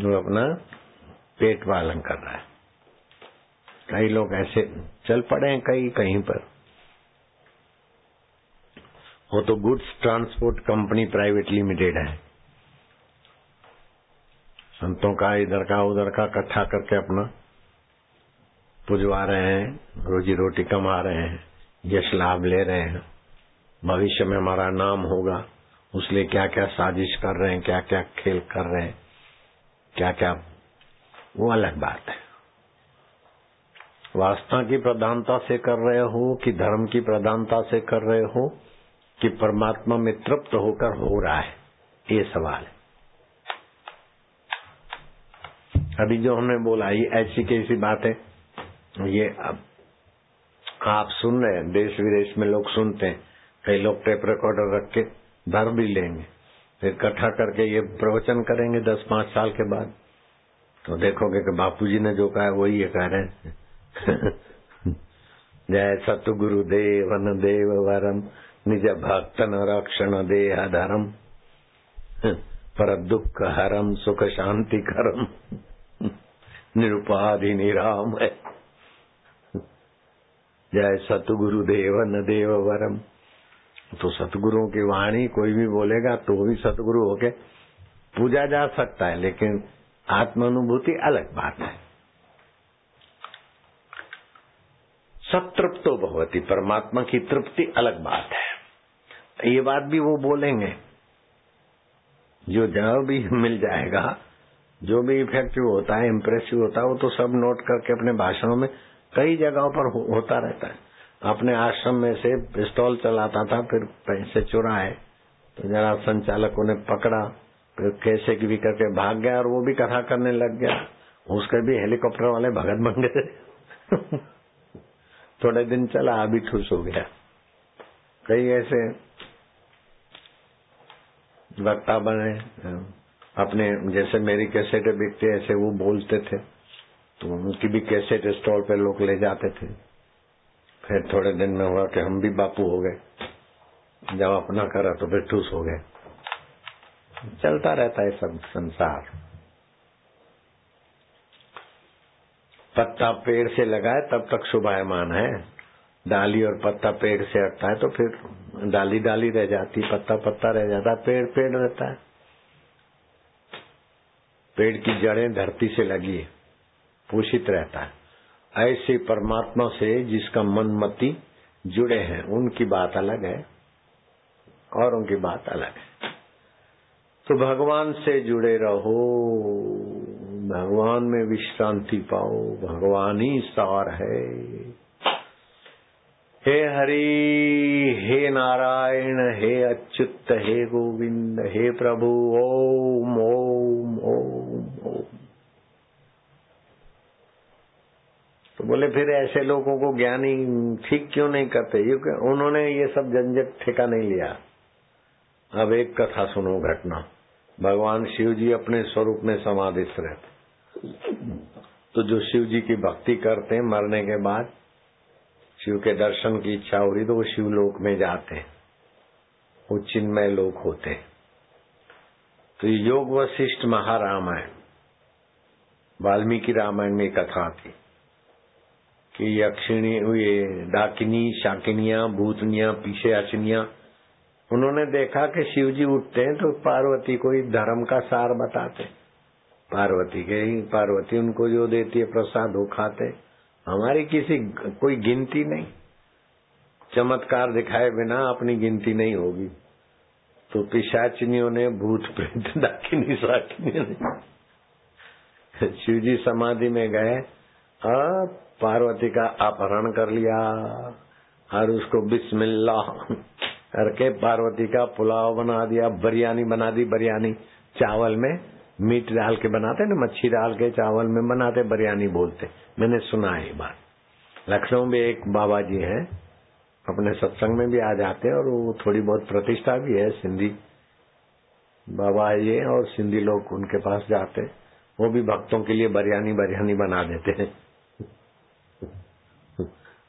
S1: वो अपना पेट पालन कर रहा है। कई लोग ऐसे चल पड़े हैं कई, कहीं पर। वो तो goods transport company private limited है। संतों का, इधर का, उधर का इकट्ठा करके अपना पुजवा रहे हैं, रोजी रोटी कमा रहे हैं, यश लाभ ले रहे हैं। भविष्य में हमारा नाम होगा, उसलिए क्या क्या साजिश कर रहे हैं क्या क्या खेल कर रहे हैं क्या क्या वो अलग बात है। वासना की प्रधानता से कर रहे हो, कि धर्म की प्रधानता से कर रहे हो, कि परमात्मा में तृप्त होकर हो रहा है, ये सवाल है। अभी जो हमने बोला, ये ऐसी कैसी बात है ये अब आप सुन रहे हैं, देश विदेश में लोग सुनते हैं, कई लोग टेप रिकॉर्डर रख के भर भी लेंगे, फिर इकट्ठा करके ये प्रवचन करेंगे दस पाँच साल के बाद। तो देखोगे कि बापूजी ने जो कहा वही ये कह रहे हैं। जय सतगुरु देवन देव वरम निज भक्तन रक्षण देह धरम पर दुख हरम सुख शांति करम निरुपाधि निराम है। जय सतगुरु देवन देव वरम तो सतगुरुओं की वाणी कोई भी बोलेगा तो भी सतगुरु होके पूजा जा सकता है, लेकिन आत्मानुभूति अलग बात है। सतृप्तो भगवती परमात्मा की तृप्ति अलग बात है। ये बात भी वो बोलेंगे। जो जहाँ भी मिल जाएगा जो भी इफ़ेक्टिव होता है इम्प्रेसिव होता है वो तो सब नोट करके अपने भाषणों में कई जगहों पर हो, होता रहता है। अपने आश्रम में से पिस्तौल चलाता था फिर पैसे चुराए तो जरा संचालकों ने पकड़ा फिर कैसे भी करके भाग गया और वो भी कथा करने लग गया। उसके भी हेलीकॉप्टर वाले भगत बन गए। थोड़े दिन चला अभी ठूस हो गया। कई ऐसे वक्ता बने, अपने जैसे मेरी कैसेट बिकते, ऐसे वो बोलते थे तो उनकी भी कैसेट स्टॉल पे लोग ले जाते थे। फिर थोड़े दिन में हुआ कि हम भी बापू हो गए। जब अपना करा तो फिर ठूस हो गए। चलता रहता है सब संसार। पत्ता पेड़ से लगाए, तब तक शुभायमान है। डाली और पत्ता पेड़ से हटता है तो फिर डाली डाली रह जाती, पत्ता पत्ता रह जाता, पेड़ पेड़ रहता है। पेड़ की जड़ें धरती से लगी है पोषित रहता है। ऐसे परमात्मा से जिसका मन मति जुड़े हैं, उनकी बात अलग है, और उनकी बात अलग है। तो भगवान से जुड़े रहो। भगवान में विश्रांति पाओ, भगवान ही सार है। हे हरि, हे नारायण, हे अच्युत, हे गोविंद, हे प्रभु, ओम ओम ओम ओम। तो बोले, फिर ऐसे लोगों को ज्ञानी ठीक क्यों नहीं करते? क्योंकि उन्होंने ये सब झंझट ठेका नहीं लिया। अब एक कथा सुनो घटना। भगवान शिव जी अपने स्वरूप में समाधित रहते। तो जो शिव जी की भक्ति करते हैं मरने के बाद, शिव के दर्शन की इच्छा हो रही तो वो शिवलोक में जाते हैं। वो चिन्मय लोक होते हैं। तो योग वशिष्ठ महारामायण, वाल्मीकि रामायण में कथा थी कि यक्षिणी, ये डाकिनी, शाकिनिया, भूतनिया पीछे अचनिया उन्होंने देखा कि शिव जी उठते हैं तो पार्वती को ही धर्म का सार बताते पार्वती के पार्वती उनको जो देती है प्रसाद, वो खाते। हमारी किसी कोई गिनती नहीं। चमत्कार दिखाए बिना अपनी गिनती नहीं होगी। तो पिशाचिनियों ने भूत प्रेत दाकिनी साकिनी ने शिव जी समाधि में गए। और पार्वती का अपहरण कर लिया और उसको बिस्मिल्ला करके पार्वती का पुलाव बना दिया, बिरयानी बना दी, बिरयानी चावल में। मीट डाल के बनाते ना, मच्छी डाल के चावल में बनाते बिरयानी बोलते मैंने सुना है बात। लखनऊ में एक बाबा जी हैं, अपने सत्संग में भी आ जाते हैं और वो थोड़ी बहुत प्रतिष्ठा भी है, सिंधी बाबा ये और सिंधी लोग उनके पास जाते वो भी भक्तों के लिए बिरयानी बिरयानी बना देते हैं।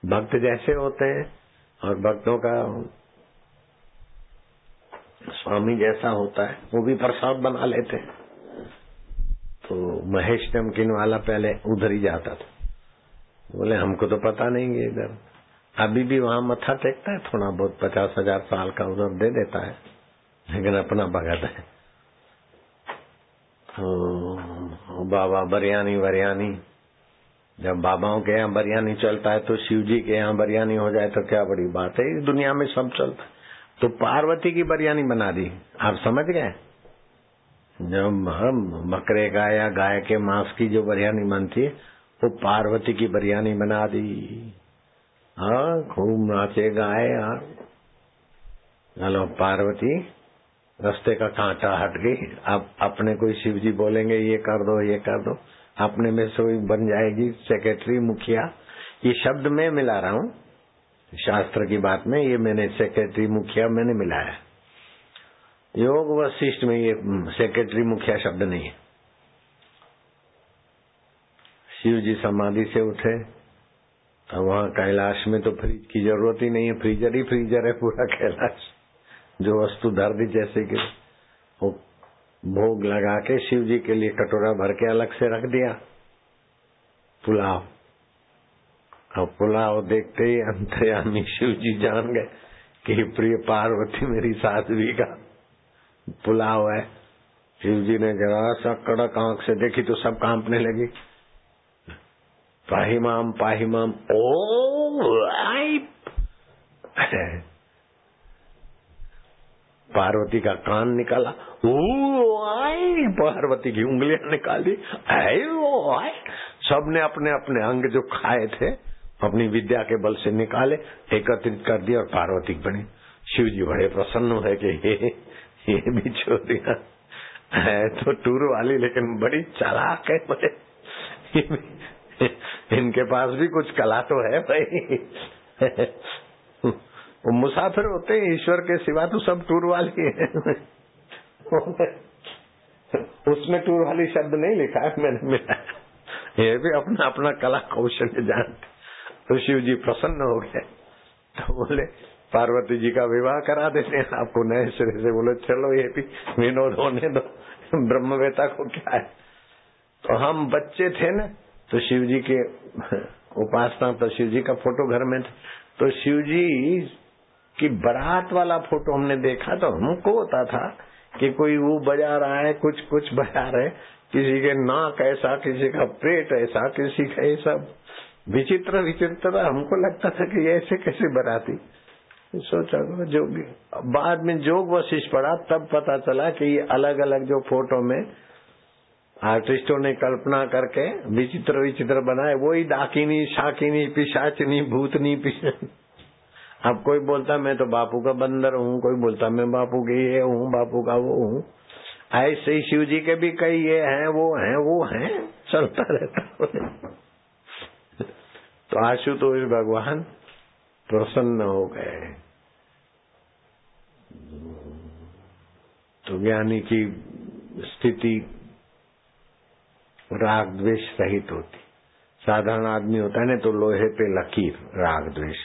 S1: भक्त जैसे होते हैं और भक्तों का स्वामी जैसा होता है, वो भी प्रसाद बना लेते हैं। तो महेश नमकीन वाला पहले उधर ही जाता था। बोले, हमको तो पता नहीं है इधर। अभी भी वहाँ मत्था टेकता है, थोड़ा बहुत पचास हज़ार साल का उधर दे देता है, लेकिन अपना भगत है। तो बाबा बरियानी बरियानी, जब बाबाओं के यहाँ बरियानी चलता है तो शिव जी के यहाँ बरियानी हो जाए तो क्या बड़ी बात है? इस दुनिया में सब चलता है। तो पार्वती की बरियानी बना दी। आप समझ गए? हम बकरे का या गाय के मांस की जो बिरयानी बनती, वो पार्वती की बिरयानी बना दी। हाँ खूब नाचे गाए हाँ चलो पार्वती, रस्ते का कांटा हट गई। अब अपने कोई शिव जी बोलेंगे, ये कर दो, ये कर दो। अपने में से बन जाएगी सेक्रेटरी मुखिया। ये शब्द मैं मिला रहा हूँ। शास्त्र की बात में ये मैंने सेक्रेटरी मुखिया मैंने मिलाया। योग वशिष्ठ में ये सेक्रेटरी मुखिया शब्द नहीं है। शिव जी समाधि से उठे तो वहाँ कैलाश में तो फ्रिज की ज़रूरत ही नहीं है, फ्रीजर ही फ्रीजर है पूरा कैलाश। जो वस्तु धर दी जैसे कि वो भोग लगा के शिव जी के लिए कटोरा भर के अलग से रख दिया। पुलाव। और पुलाव देखते ही अंतर्यामी शिव जी जान गए कि प्रिय पार्वती मेरी साध्वी का पुलाव है। शिव जी ने जरा सा कड़क आँख से देखी तो सब कांपने लगी। पाहिमाम पाहिमाम, ओ आई पार्वती का कान निकाला, ओ आई पार्वती की उंगलियाँ निकाली आई सबने अपने अपने अंग जो खाए थे, अपनी विद्या के बल से निकाले, एकत्रित कर दिया और पार्वती बनी। शिव जी बड़े प्रसन्न है कि हे ये भी चोरिया है तो टूर वाली, लेकिन बड़ी चालाक है बड़े इनके पास भी कुछ कला तो है भाई। वो मुसाफिर होते हैं, ईश्वर के सिवा तो सब टूर वाली है। उसमें टूर वाली शब्द नहीं लिखा है मैंने, मिला ये भी अपना अपना कला कौशल जानते तो शिव जी प्रसन्न हो गए। तो बोले पार्वती जी का विवाह करा देते हैं। आपको नए सिरे से बोलो, चलो ये भी विनोद होने दो। ब्रह्मवेता को क्या है? तो हम बच्चे थे ना तो शिव जी के उपासना तो शिव जी का फ़ोटो घर में था। तो शिव जी की बारात वाला फ़ोटो हमने देखा तो हमको होता था कि कोई वो बजा रहा है, कुछ कुछ बजा रहे किसी के नाक ऐसा, किसी का पेट ऐसा, किसी का ऐसा विचित्र विचित्र हमको लगता था कि ऐसे कैसे बराती सोचा, जोगी, बाद में जोग वशिष्ठ पड़ा, तब पता चला कि ये अलग अलग जो फ़ोटो में आर्टिस्टों ने कल्पना करके विचित्र विचित्र बनाए, वही डाकिनी शाकिनी, पिशाचनी, भूतनी अब कोई बोलता, मैं तो बापू का बंदर हूँ। कोई बोलता, मैं बापू के ये हूँ, बापू का वो हूँ। ऐसे ही शिव जी के भी कई ये हैं, वो हैं वो हैं, चलता रहता तो आशुतोष भगवान प्रसन्न हो गए। तो ज्ञानी की स्थिति राग द्वेष सहित होती। साधारण आदमी होता है ना तो लोहे पे लकीर, राग द्वेष।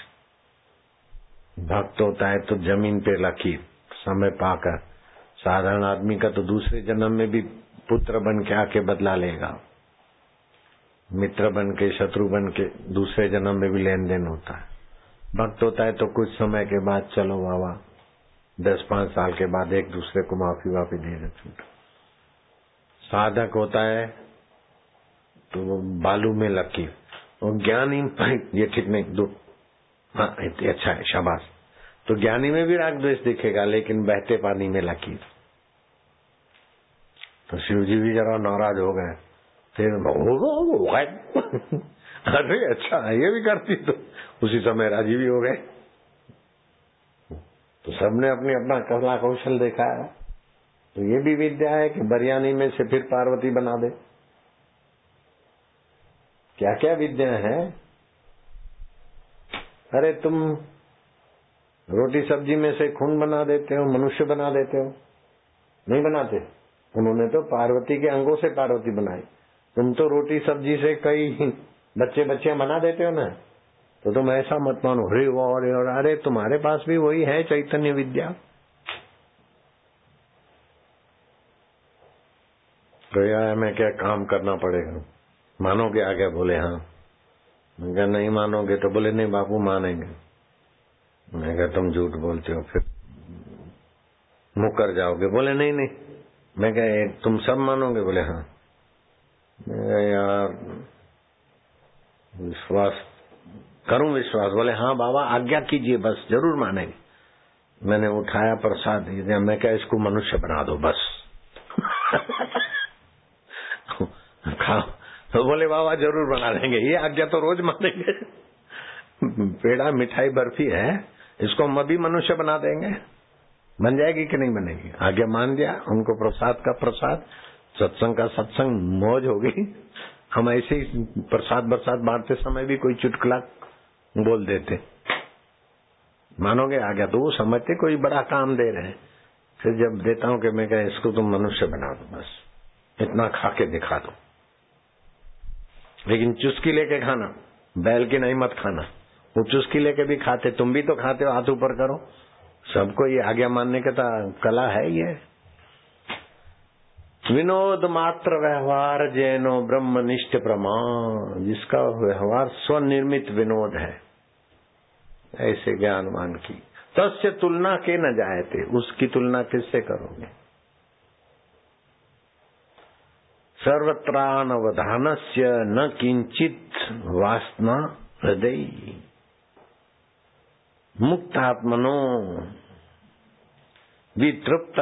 S1: भक्त होता है तो ज़मीन पे लकीर, समय पाकर। साधारण आदमी का तो दूसरे जन्म में भी पुत्र बन के आके बदला लेगा। मित्र बन के, शत्रु बन के दूसरे जन्म में भी लेन देन होता है। भक्त होता है तो कुछ समय के बाद, चलो बाबा दस पाँच साल के बाद एक दूसरे को माफ़ी वाफी दे देते साधक होता है तो वो बालू में लकीर और ज्ञानी ये ठीक नहीं दो हाँ अच्छा है शाबाश तो ज्ञानी में भी राग द्वेष दिखेगा लेकिन बहते पानी में लकीर तो शिव जी भी जरा नाराज़ हो गए फिर अरे अच्छा ये भी करती तो उसी समय राज़ी भी हो गए तो सबने अपनी अपना कला कौशल देखा है। तो ये भी विद्या है कि बरियानी में से फिर पार्वती बना दे। क्या क्या विद्या है? अरे तुम रोटी सब्ज़ी में से खून बना देते हो, मनुष्य बना देते हो। नहीं बनाते। उन्होंने तो पार्वती के अंगों से पार्वती बनाई। तुम तो रोटी सब्ज़ी से कई बच्चे बच्चे बना देते हो ना। तो तुम ऐसा मत मानो। रे और अरे तुम्हारे पास भी वही है चैतन्य विद्या। तो यार मैं क्या काम करना पड़ेगा? मानोगे आगे बोले हाँ। मैं क्या नहीं मानोगे तो बोले, नहीं बापू मानेंगे। मैं क्या तुम झूठ बोलते हो फिर। मुकर जाओगे। बोले, नहीं नहीं। मैं क्या तुम सब मानोगे? बोले हाँ। मैं यार, विश्वास करूँ विश्वास। बोले हाँ बाबा, आज्ञा कीजिए, बस, ज़रूर मानेंगे। मैंने उठाया प्रसाद दिया मैं क्या इसको मनुष्य बना दो, बस। खाओ। तो बोले, बाबा, ज़रूर बना देंगे, ये आज्ञा तो रोज मानेंगे। पेड़ा मिठाई बर्फ़ी है, इसको हम अभी मनुष्य बना देंगे। बन जाएगी कि नहीं बनेगी? आज्ञा मान दिया उनको प्रसाद का प्रसाद, सत्संग का सत्संग, मौज होगी। हम ऐसे ही प्रसाद बरसात बांटते समय भी कोई चुटकुला बोल देते। मानोगे आ गया तो वो समझते, कोई बड़ा काम दे रहे हैं। फिर जब देता हूँ कि मैं क्या इसको तुम मनुष्य बना दो, बस। इतना खा के दिखा दो। लेकिन चुस्की लेके खाना, बैल की नहीं मत खाना। वो चुस्की लेके भी खाते, तुम भी तो खाते हो, हाथ ऊपर करो। सबको ये आज्ञा मानने का कला है ये। विनोद मात्र व्यवहार जैनो ब्रह्मनिष्ठ प्रमाण, जिसका व्यवहार स्वनिर्मित विनोद है। ऐसे ज्ञानवान की। तस्य तुलना के न थे उसकी तुलना किससे करोगे? सर्वत्रानवधान से न किंचित वासना हृदय। मुक्तात्मनो वितृप्त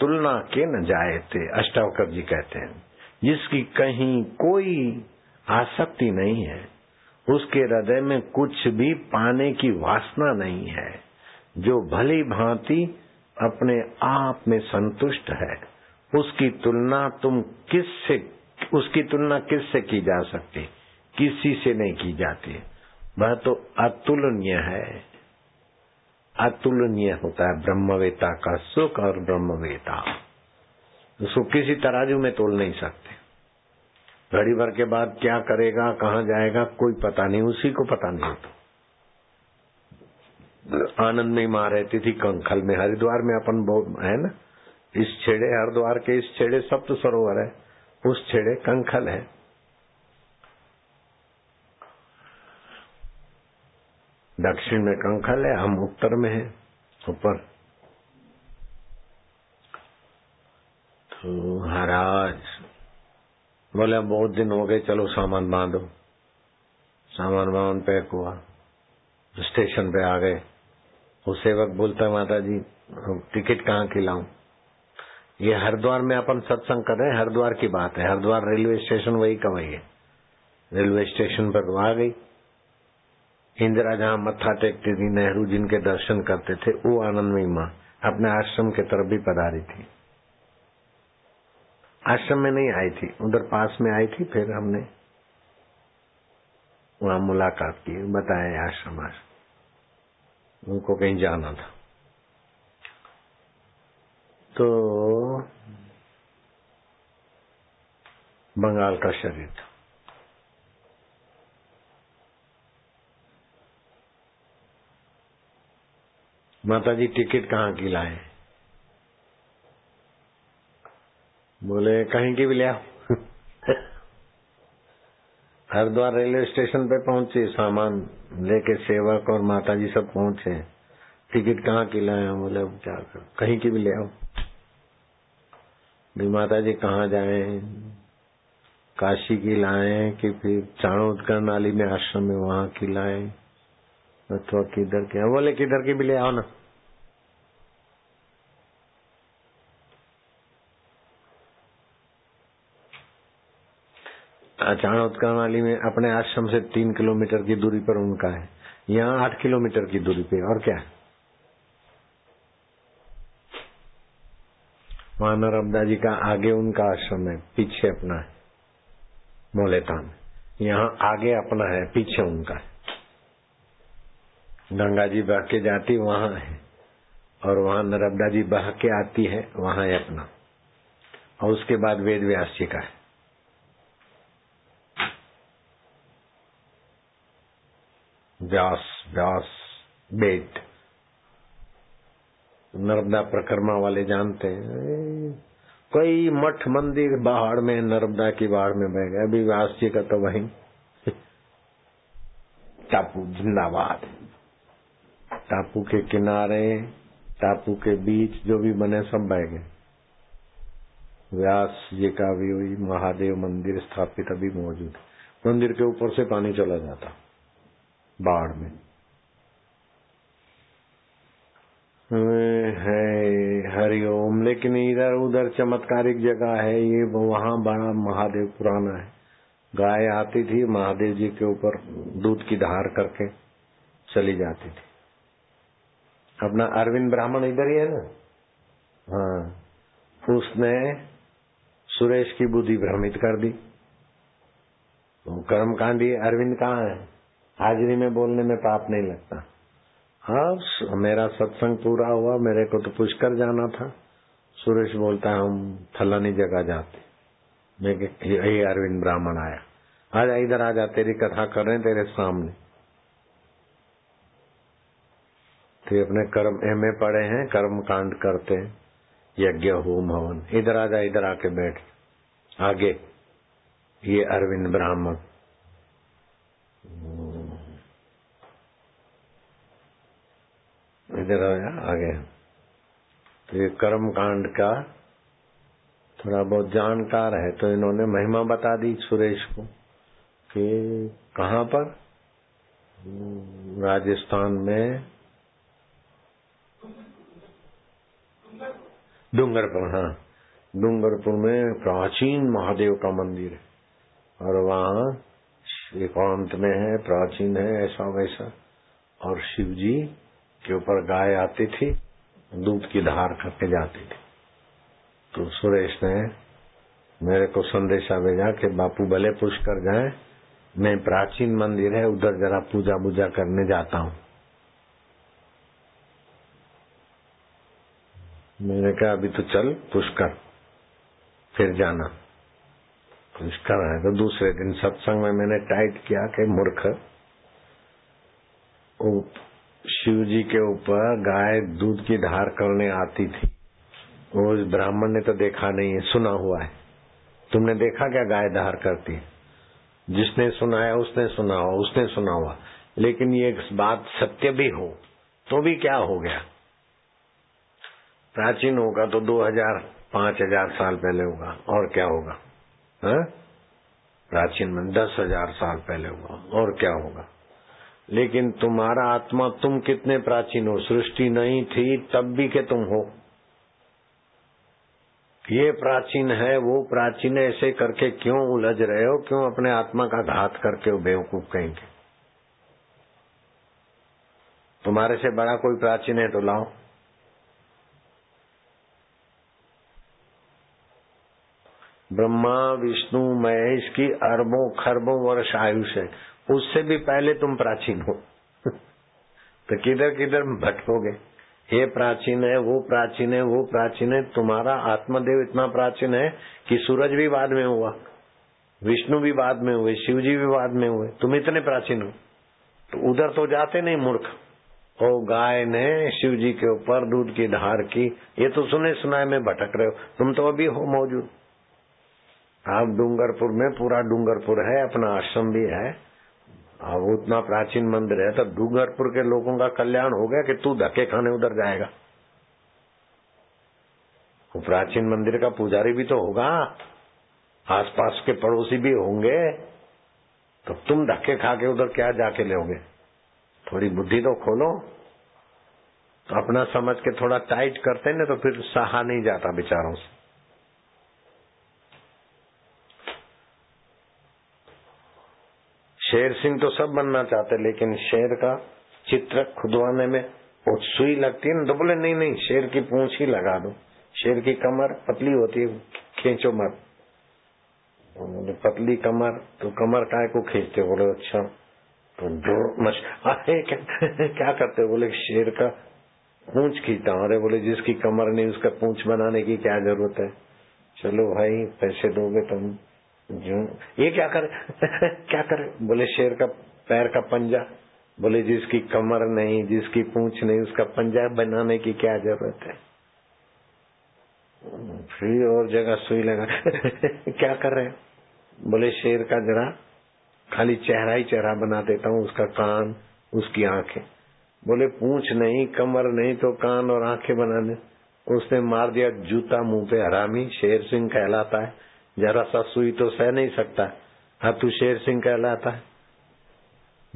S1: तुलना के न थे अष्टावकर जी कहते हैं। जिसकी कहीं कोई आसक्ति नहीं है, उसके हृदय में कुछ भी पाने की वासना नहीं है, जो भली भांति अपने आप में संतुष्ट है, उसकी तुलना तुम किस से उसकी तुलना किस से की जा सकती? किसी से नहीं की जाती। वह तो अतुलनीय है। अतुलनीय होता है, ब्रह्मवेता का सुख और ब्रह्मवेता। उसको किसी तराजू में तोल नहीं सकते। घड़ी भर के बाद क्या करेगा, कहाँ जाएगा, कोई पता नहीं, उसी को पता नहीं होता। आनंद में माँ रहती थी, कंखल में। हरिद्वार में अपन बहुत, है ना? इस छेड़े, हरिद्वार के इस छेड़े सप्त सरोवर है, उस छेड़े कंखल है। दक्षिण में कंखल है, हम उत्तर में हैं, ऊपर। तो महाराज, बोले बहुत दिन हो गए, चलो सामान बांधो। सामान बाँध पैक हुआ, स्टेशन पे आ गए। वो सेवक बोलता माता जी टिकट कहाँ की लाऊं? ये हरिद्वार में अपन सत्संग कर रहे हैं, हरिद्वार की बात है। हरिद्वार रेलवे स्टेशन वही का वही है। रेलवे स्टेशन पर आ गई। इंदिरा जहाँ मत्था टेकती थी नेहरू जिनके दर्शन करते थे, वो आनंदमयी माँ, अपने आश्रम के तरफ़ भी पधारी थी। आश्रम में नहीं आई थी, उधर पास में आई थी, फिर हमने वहाँ मुलाकात की, बताया आश्रम आश्रम उनको कहीं जाना था। तो बंगाल का शरीर था। माता जी टिकट कहाँ की लाए? बोले कहीं की भी ले आओ। हरिद्वार रेलवे स्टेशन पे पहुँचे सामान लेके सेवक और माता जी सब पहुँचे। टिकट कहाँ की लाए? बोले अब क्या कर? कहीं की भी ले आओ। भी माता जी कहाँ जाए? काशी की लाए कि फिर चाणोद कर्णाली में आश्रम में वहाँ की लाए? अथवा किधर के बोले, किधर की भी ले आओ ना। चाणोद कर्णाली में अपने आश्रम से तीन किलोमीटर की दूरी पर उनका है। यहाँ आठ किलोमीटर की दूरी पे, और क्या? वहाँ नर्मदा जी का आगे उनका आश्रम है, पीछे अपना है। मोलेतान। यहाँ आगे अपना है, पीछे उनका है। गंगा जी बह के जाती, वहाँ है। और वहाँ नर्मदा जी बह के आती है, वहाँ है अपना। और उसके बाद वेद व्यास जी का है। व्यास व्यास बेट नर्मदा प्रकरमा वाले जानते हैं। कई मठ मंदिर बाहर में, नर्मदा की बाढ़ में बह गए अभी व्यास जी का तो वही। टापू जिंदाबाद। टापू के किनारे, टापू के बीच, जो भी बने सब बह गए व्यास जी का भी वही महादेव मंदिर स्थापित अभी मौजूद मंदिर के ऊपर से पानी चला जाता, बाढ़ में। है हरिओम लेकिन इधर उधर चमत्कारिक जगह है ये, वहाँ बड़ा महादेव पुराना है। गाय आती थी, महादेव जी के ऊपर दूध की धार करके चली जाती थी। अपना अरविंद ब्राह्मण इधर ही है ना? हाँ। उसने सुरेश की बुद्धि भ्रमित कर दी। तो कर्मकांडी अरविंद कहाँ है? हाजिरी में बोलने में पाप नहीं लगता। हाँ मेरा सत्संग पूरा हुआ, मेरे को तो पुष्कर जाना था। सुरेश बोलता है हम फलानी जगह जाते। मैं यही अरविंद ब्राह्मण आया। आजा इधर आ जा, तेरी कथा कर रहे तेरे सामने। तो अपने कर्म, एम ए पढ़े हैं, कर्म कांड करते हैं। यज्ञ होम हवन इधर आ जा, इधर आके बैठ। आगे। ये अरविंद ब्राह्मण। इधर आगे। तो ये कर्म कांड का थोड़ा बहुत जानकार है तो इन्होंने महिमा बता दी सुरेश को कि कहाँ पर? राजस्थान में डूंगरपुर हाँ। डूंगरपुर में प्राचीन महादेव का मंदिर है। और वहाँ एकांत में है, प्राचीन है, ऐसा वैसा। और शिव जी के ऊपर गाय आती थी, दूध की धार करके जाती थी। तो सुरेश ने मेरे को संदेशा भेजा कि बापू भले पुष्कर जाए, मैं प्राचीन मंदिर है, उधर जरा पूजा बूजा करने जाता हूँ। मैंने कहा, अभी तो चल पुष्कर फिर जाना। पुष्कर है तो दूसरे दिन सत्संग में मैंने टाइट किया कि मूर्ख शिव जी के ऊपर गाय दूध की धार करने आती थी। वो ब्राह्मण ने तो देखा नहीं है, सुना हुआ है। तुमने देखा क्या गाय धार करती है? जिसने सुनाया, उसने सुना हुआ, उसने सुना हुआ। लेकिन ये बात सत्य भी हो तो भी क्या हो गया? प्राचीन होगा तो दो हज़ार, पाँच हज़ार साल पहले होगा। और क्या होगा? है? प्राचीन में दस हज़ार साल पहले होगा। और क्या होगा? लेकिन तुम्हारा आत्मा तुम कितने प्राचीन हो? सृष्टि नहीं थी, तब भी के तुम हो। ये प्राचीन है, वो प्राचीन है, ऐसे करके क्यों उलझ रहे हो? क्यों अपने आत्मा का घात करके बेवकूफ़ कहेंगे? तुम्हारे से बड़ा कोई प्राचीन है तो लाओ। ब्रह्मा, विष्णु, महेश की अरबों, खरबों वर्ष आयुष है उससे भी पहले तुम प्राचीन हो। तो किधर किधर भटकोगे? ये प्राचीन है, वो प्राचीन है, वो प्राचीन है, तुम्हारा आत्मदेव इतना प्राचीन है कि सूरज भी बाद में हुआ, विष्णु भी बाद में हुए शिव जी भी बाद में हुए, तुम इतने प्राचीन हो। तो उधर तो जाते नहीं मूर्ख। ओ गाय ने शिव जी के ऊपर दूध की धार की, ये तो सुने सुनाए में भटक रहे हो। तुम तो अभी हो मौजूद। आप डूंगरपुर में पूरा डूंगरपुर है, अपना आश्रम भी है। अब उतना प्राचीन मंदिर है तो डूंगरपुर के लोगों का कल्याण हो गया कि तू धक्के खाने उधर जाएगा। वो प्राचीन मंदिर का पुजारी भी तो होगा, आसपास के पड़ोसी भी होंगे तो तुम धक्के खा के उधर क्या जाके लोगे थोड़ी बुद्धि तो खोलो। तो अपना समझ के थोड़ा टाइट करते ना तो फिर सहा नहीं जाता बेचारों से। शेर सिंह तो सब बनना चाहते लेकिन शेर का चित्र खुदवाने में वो सुई लगती है ना तो बोले नहीं नहीं शेर की पूंछ ही लगा दो। शेर की कमर पतली होती है खींचो मत। बोले पतली कमर तो कमर काय को खींचते बोले अच्छा तो जो मश अरे क्या, करते बोले शेर का पूंछ खींचता हूँ। अरे बोले जिसकी कमर नहीं उसका पूंछ बनाने की क्या ज़रूरत है? चलो भाई पैसे दोगे तुम तो जो ये क्या करे क्या करे? बोले, शेर का पैर का पंजा। बोले, जिसकी कमर नहीं, जिसकी पूंछ नहीं, उसका पंजा बनाने की क्या ज़रूरत है? फिर और जगह सुई लगा। क्या कर रहे बोले, शेर का जरा खाली चेहरा ही चेहरा बना देता हूँ, उसका कान, उसकी आँखें। बोले, पूछ नहीं, कमर नहीं तो कान और आँखें बनाने उसने मार दिया, जूता मुँह पे हरामी, शेर सिंह कहलाता है। जरा सा सुई तो सह नहीं सकता। हाँ तू शेर सिंह कहलाता है।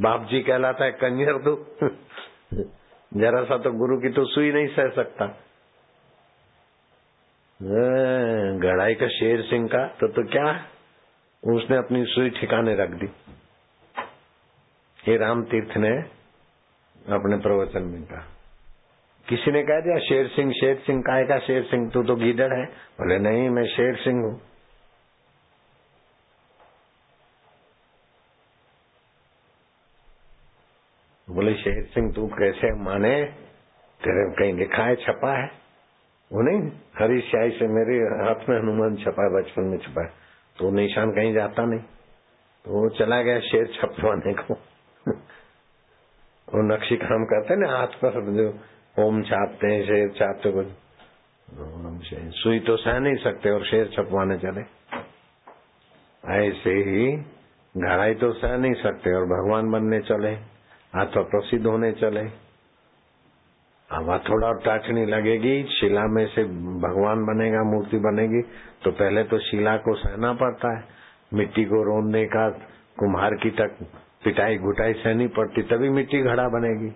S1: बाप जी कहलाता है, कंजर तू। जरा सा तो गुरु की तो सुई नहीं सह सकता। गढ़ाई का शेर सिंह का तो तो क्या? उसने अपनी सुई ठिकाने रख दी। ये राम तीर्थ ने अपने प्रवचन में कहा। किसी ने कह दिया शेर सिंह शेर सिंह काय का शेर सिंह? तू तो गीदड़ है। बोले, नहीं, मैं शेर सिंह हूँ। बोले, शेर सिंह, तू कैसे माने? तेरे कहीं लिखा है, छपा है? वो नहीं, हरी स्याही से मेरे हाथ में हनुमान छपा है, बचपन में छपा है। तो निशान कहीं जाता नहीं। तो वो चला गया शेर छपवाने को। वो नक्शी काम करते ना, हाथ पर जो ओम छापते हैं, शेर छापते कुछ सुई तो सह नहीं सकते और शेर छपवाने चले। ऐसे ही घड़ाई तो सह नहीं सकते और भगवान बनने चले। अथवा प्रसिद्ध होने चले। अब थोड़ा टाचनी लगेगी, शिला में से भगवान बनेगा, मूर्ति बनेगी तो पहले तो शिला को सहना पड़ता है। मिट्टी को रोनने का कुम्हार की तक पिटाई घुटाई सहनी पड़ती, तभी मिट्टी घड़ा बनेगी।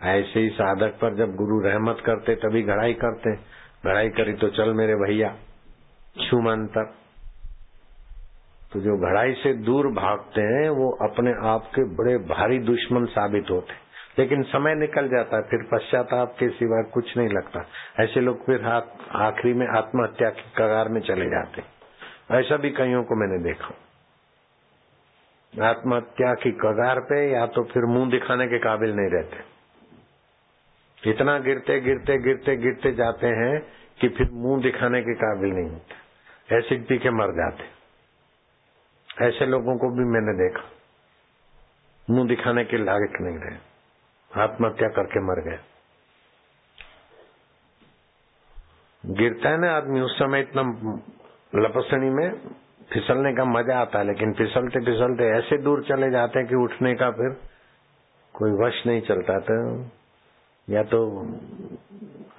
S1: ऐसे ही साधक पर जब गुरु रहमत करते, तभी घड़ाई करते। घड़ाई करी तो चल मेरे भैया छुमन तक तो जो घड़ाई से दूर भागते हैं, वो अपने आप के बड़े भारी दुश्मन साबित होते हैं। लेकिन समय निकल जाता है, फिर पश्चाताप के सिवा कुछ नहीं लगता। ऐसे लोग फिर आखिरी में आत्महत्या की कगार में चले जाते ऐसा भी कईयों को मैंने देखा। आत्महत्या की कगार पे या तो फिर मुँह दिखाने के काबिल नहीं रहते। इतना गिरते गिरते गिरते गिरते जाते हैं कि फिर मुँह दिखाने के काबिल नहीं होते। एसिड पी के मर जाते। ऐसे लोगों को भी मैंने देखा। मुँह दिखाने के लायक नहीं रहे। आत्महत्या करके मर गए। गिरता है ना आदमी, उस समय इतना लपसनी में फिसलने का मज़ा आता है, लेकिन फिसलते फिसलते ऐसे दूर चले जाते हैं कि उठने का फिर कोई वश नहीं चलता। तो या तो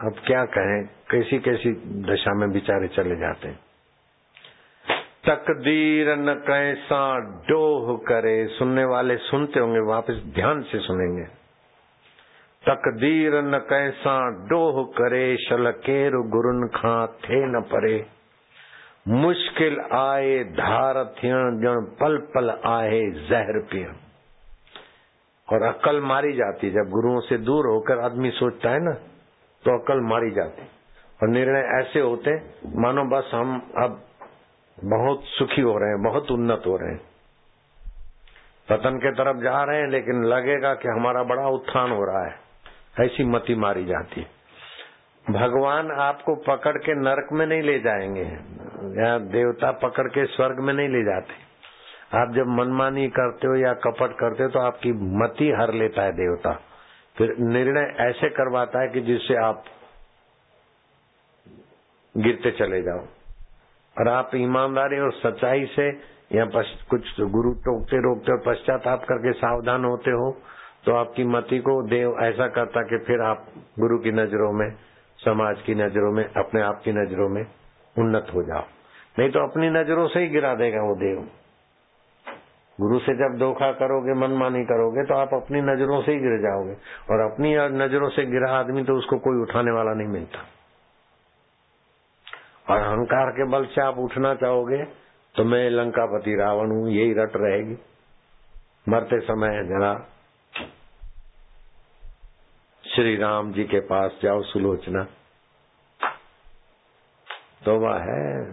S1: अब क्या कहें कैसी कैसी दशा में बिचारे चले जाते हैं। तकदीर न कैसा डोह करे। सुनने वाले सुनते होंगे, वापस ध्यान से सुनेंगे। तकदीर न कैसा डोह करे। शलकेर गुरुन खा थे न परे। मुश्किल आए, धार थियण जण पल पल आए जहर पियण और अकल मारी जाती, जब गुरुओं से दूर होकर आदमी सोचता है ना तो अकल मारी जाती। और निर्णय ऐसे होते, मानो बस हम अब बहुत सुखी हो रहे हैं, बहुत उन्नत हो रहे हैं। पतन के तरफ़ जा रहे हैं, लेकिन लगेगा कि हमारा बड़ा उत्थान हो रहा है। ऐसी मति मारी जाती है। भगवान आपको पकड़ के नरक में नहीं ले जाएँगे। या देवता पकड़ के स्वर्ग में नहीं ले जाते। आप जब मनमानी करते हो या कपट करते हो तो आपकी मति हर लेता है देवता। फिर निर्णय ऐसे करवाता है कि जिससे आप गिरते चले जाओ। और आप ईमानदारी और सच्चाई से या कुछ गुरु टोकते रोकते और पश्चाताप करके सावधान होते हो तो आपकी मति को देव ऐसा करता कि फिर आप गुरु की नज़रों में, समाज की नज़रों में, अपने आप की नज़रों में उन्नत हो जाओ। नहीं तो अपनी नज़रों से ही गिरा देगा वो देव। गुरु से जब धोखा करोगे, मनमानी करोगे तो आप अपनी नज़रों से ही गिर जाओगे। और अपनी नज़रों से गिरा आदमी तो उसको कोई उठाने वाला नहीं मिलता। और अहंकार के बल से आप उठना चाहोगे तो मैं लंकापति रावण हूँ, यही रट रहेगी। मरते समय जरा श्री राम जी के पास जाओ सुलोचना। तो वह है,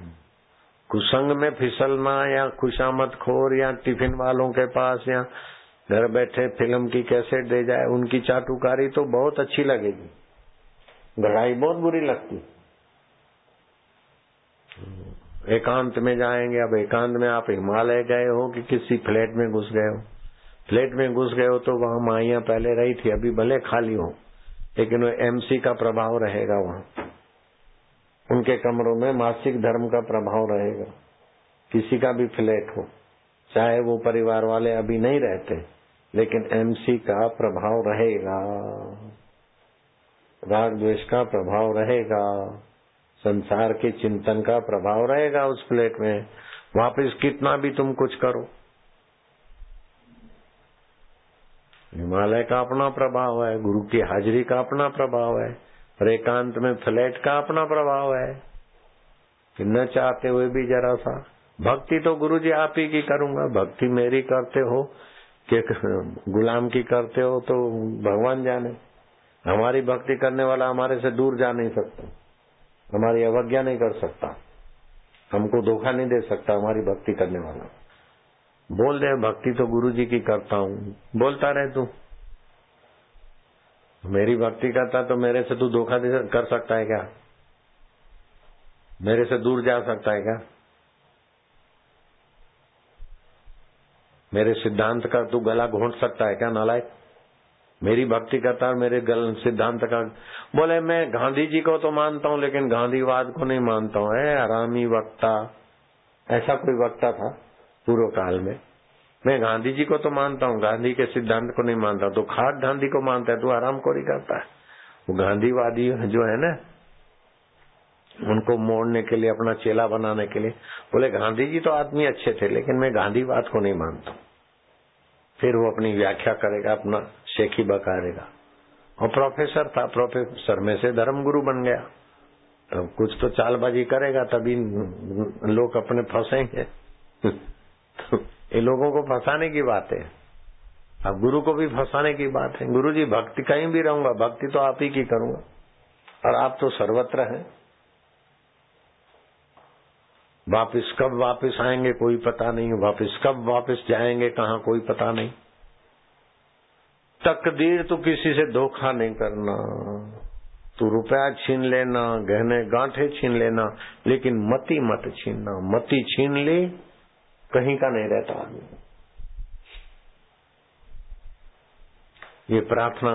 S1: कुसंग में फिसलना या खुशामत खोर या टिफ़िन वालों के पास या घर बैठे फ़िल्म की कैसेट दे जाए, उनकी चाटुकारी तो बहुत अच्छी लगेगी। गढ़ाई बहुत बुरी लगती। एकांत में जाएँगे, अब एकांत में आप हिमालय गए हो कि किसी फ्लैट में घुस गए हो? फ्लैट में घुस गए हो तो वहाँ माइया पहले रही थी, अभी भले खाली हो, लेकिन वो एमसी का प्रभाव रहेगा वहाँ। उनके कमरों में मासिक धर्म का प्रभाव रहेगा। किसी का भी फ्लैट हो, चाहे वो परिवार वाले अभी नहीं रहते, लेकिन एमसी का प्रभाव रहेगा। राग द्वेष का प्रभाव रहेगा। संसार के चिंतन का प्रभाव रहेगा उस प्लेट में। वापस कितना भी तुम कुछ करो। हिमालय का अपना प्रभाव है, गुरु की हाजिरी का अपना प्रभाव है, और एकांत में फ्लैट का अपना प्रभाव है। कि न चाहते हुए भी जरा सा। भक्ति तो गुरु जी आप ही की करूँगा। भक्ति मेरी करते हो, कि गुलाम की करते हो तो भगवान जाने। हमारी भक्ति करने वाला हमारे से दूर जा नहीं सकता। हमारी अवज्ञा नहीं कर सकता। हमको धोखा नहीं दे सकता हमारी भक्ति करने वाला। बोल दे, भक्ति तो गुरु जी की करता हूँ। बोलता रहे तू। मेरी भक्ति करता तो मेरे से तू धोखा कर सकता है क्या? मेरे से दूर जा सकता है क्या? मेरे सिद्धांत का तू गला घोंट सकता है क्या नालायक? मेरी भक्ति करता है मेरे गल, सिद्धांत का। बोले, मैं गांधी जी को तो मानता हूँ, लेकिन गांधीवाद को नहीं मानता हूँ। आरामी वक्ता, ऐसा कोई वक्ता था पूर्व काल में? मैं गांधी जी को तो मानता हूँ, गांधी के सिद्धांत को नहीं मानता तो खाट गांधी को मानता है तो आराम को करता है? वो गांधीवादी जो है ना, उनको मोड़ने के लिए, अपना चेला बनाने के लिए। बोले, गांधी जी तो आदमी अच्छे थे, लेकिन मैं गांधीवाद को नहीं मानता फिर वो अपनी व्याख्या करेगा, अपना शेखी बकारेगा और प्रोफेसर था, प्रोफेसर में से धर्म गुरु बन गया। तो कुछ तो चालबाजी करेगा, तभी लोग अपने फंसेंगे। तो ये लोगों को फंसाने की बात है। अब गुरु को भी फंसाने की बात है। गुरु जी, भक्ति कहीं भी रहूँगा, भक्ति तो आप ही की करूँगा। और आप तो सर्वत्र हैं। वापिस कब वापिस आएँगे, कोई पता नहीं। वापिस कब वापिस जाएँगे, कहा, कोई पता नहीं। तकदीर तो किसी से धोखा नहीं करना। तू रुपया छीन लेना, गहने गांठे छीन लेना, लेकिन मती मत छीनना। मती छीन ली, कहीं का नहीं रहता आदमी। ये प्रार्थना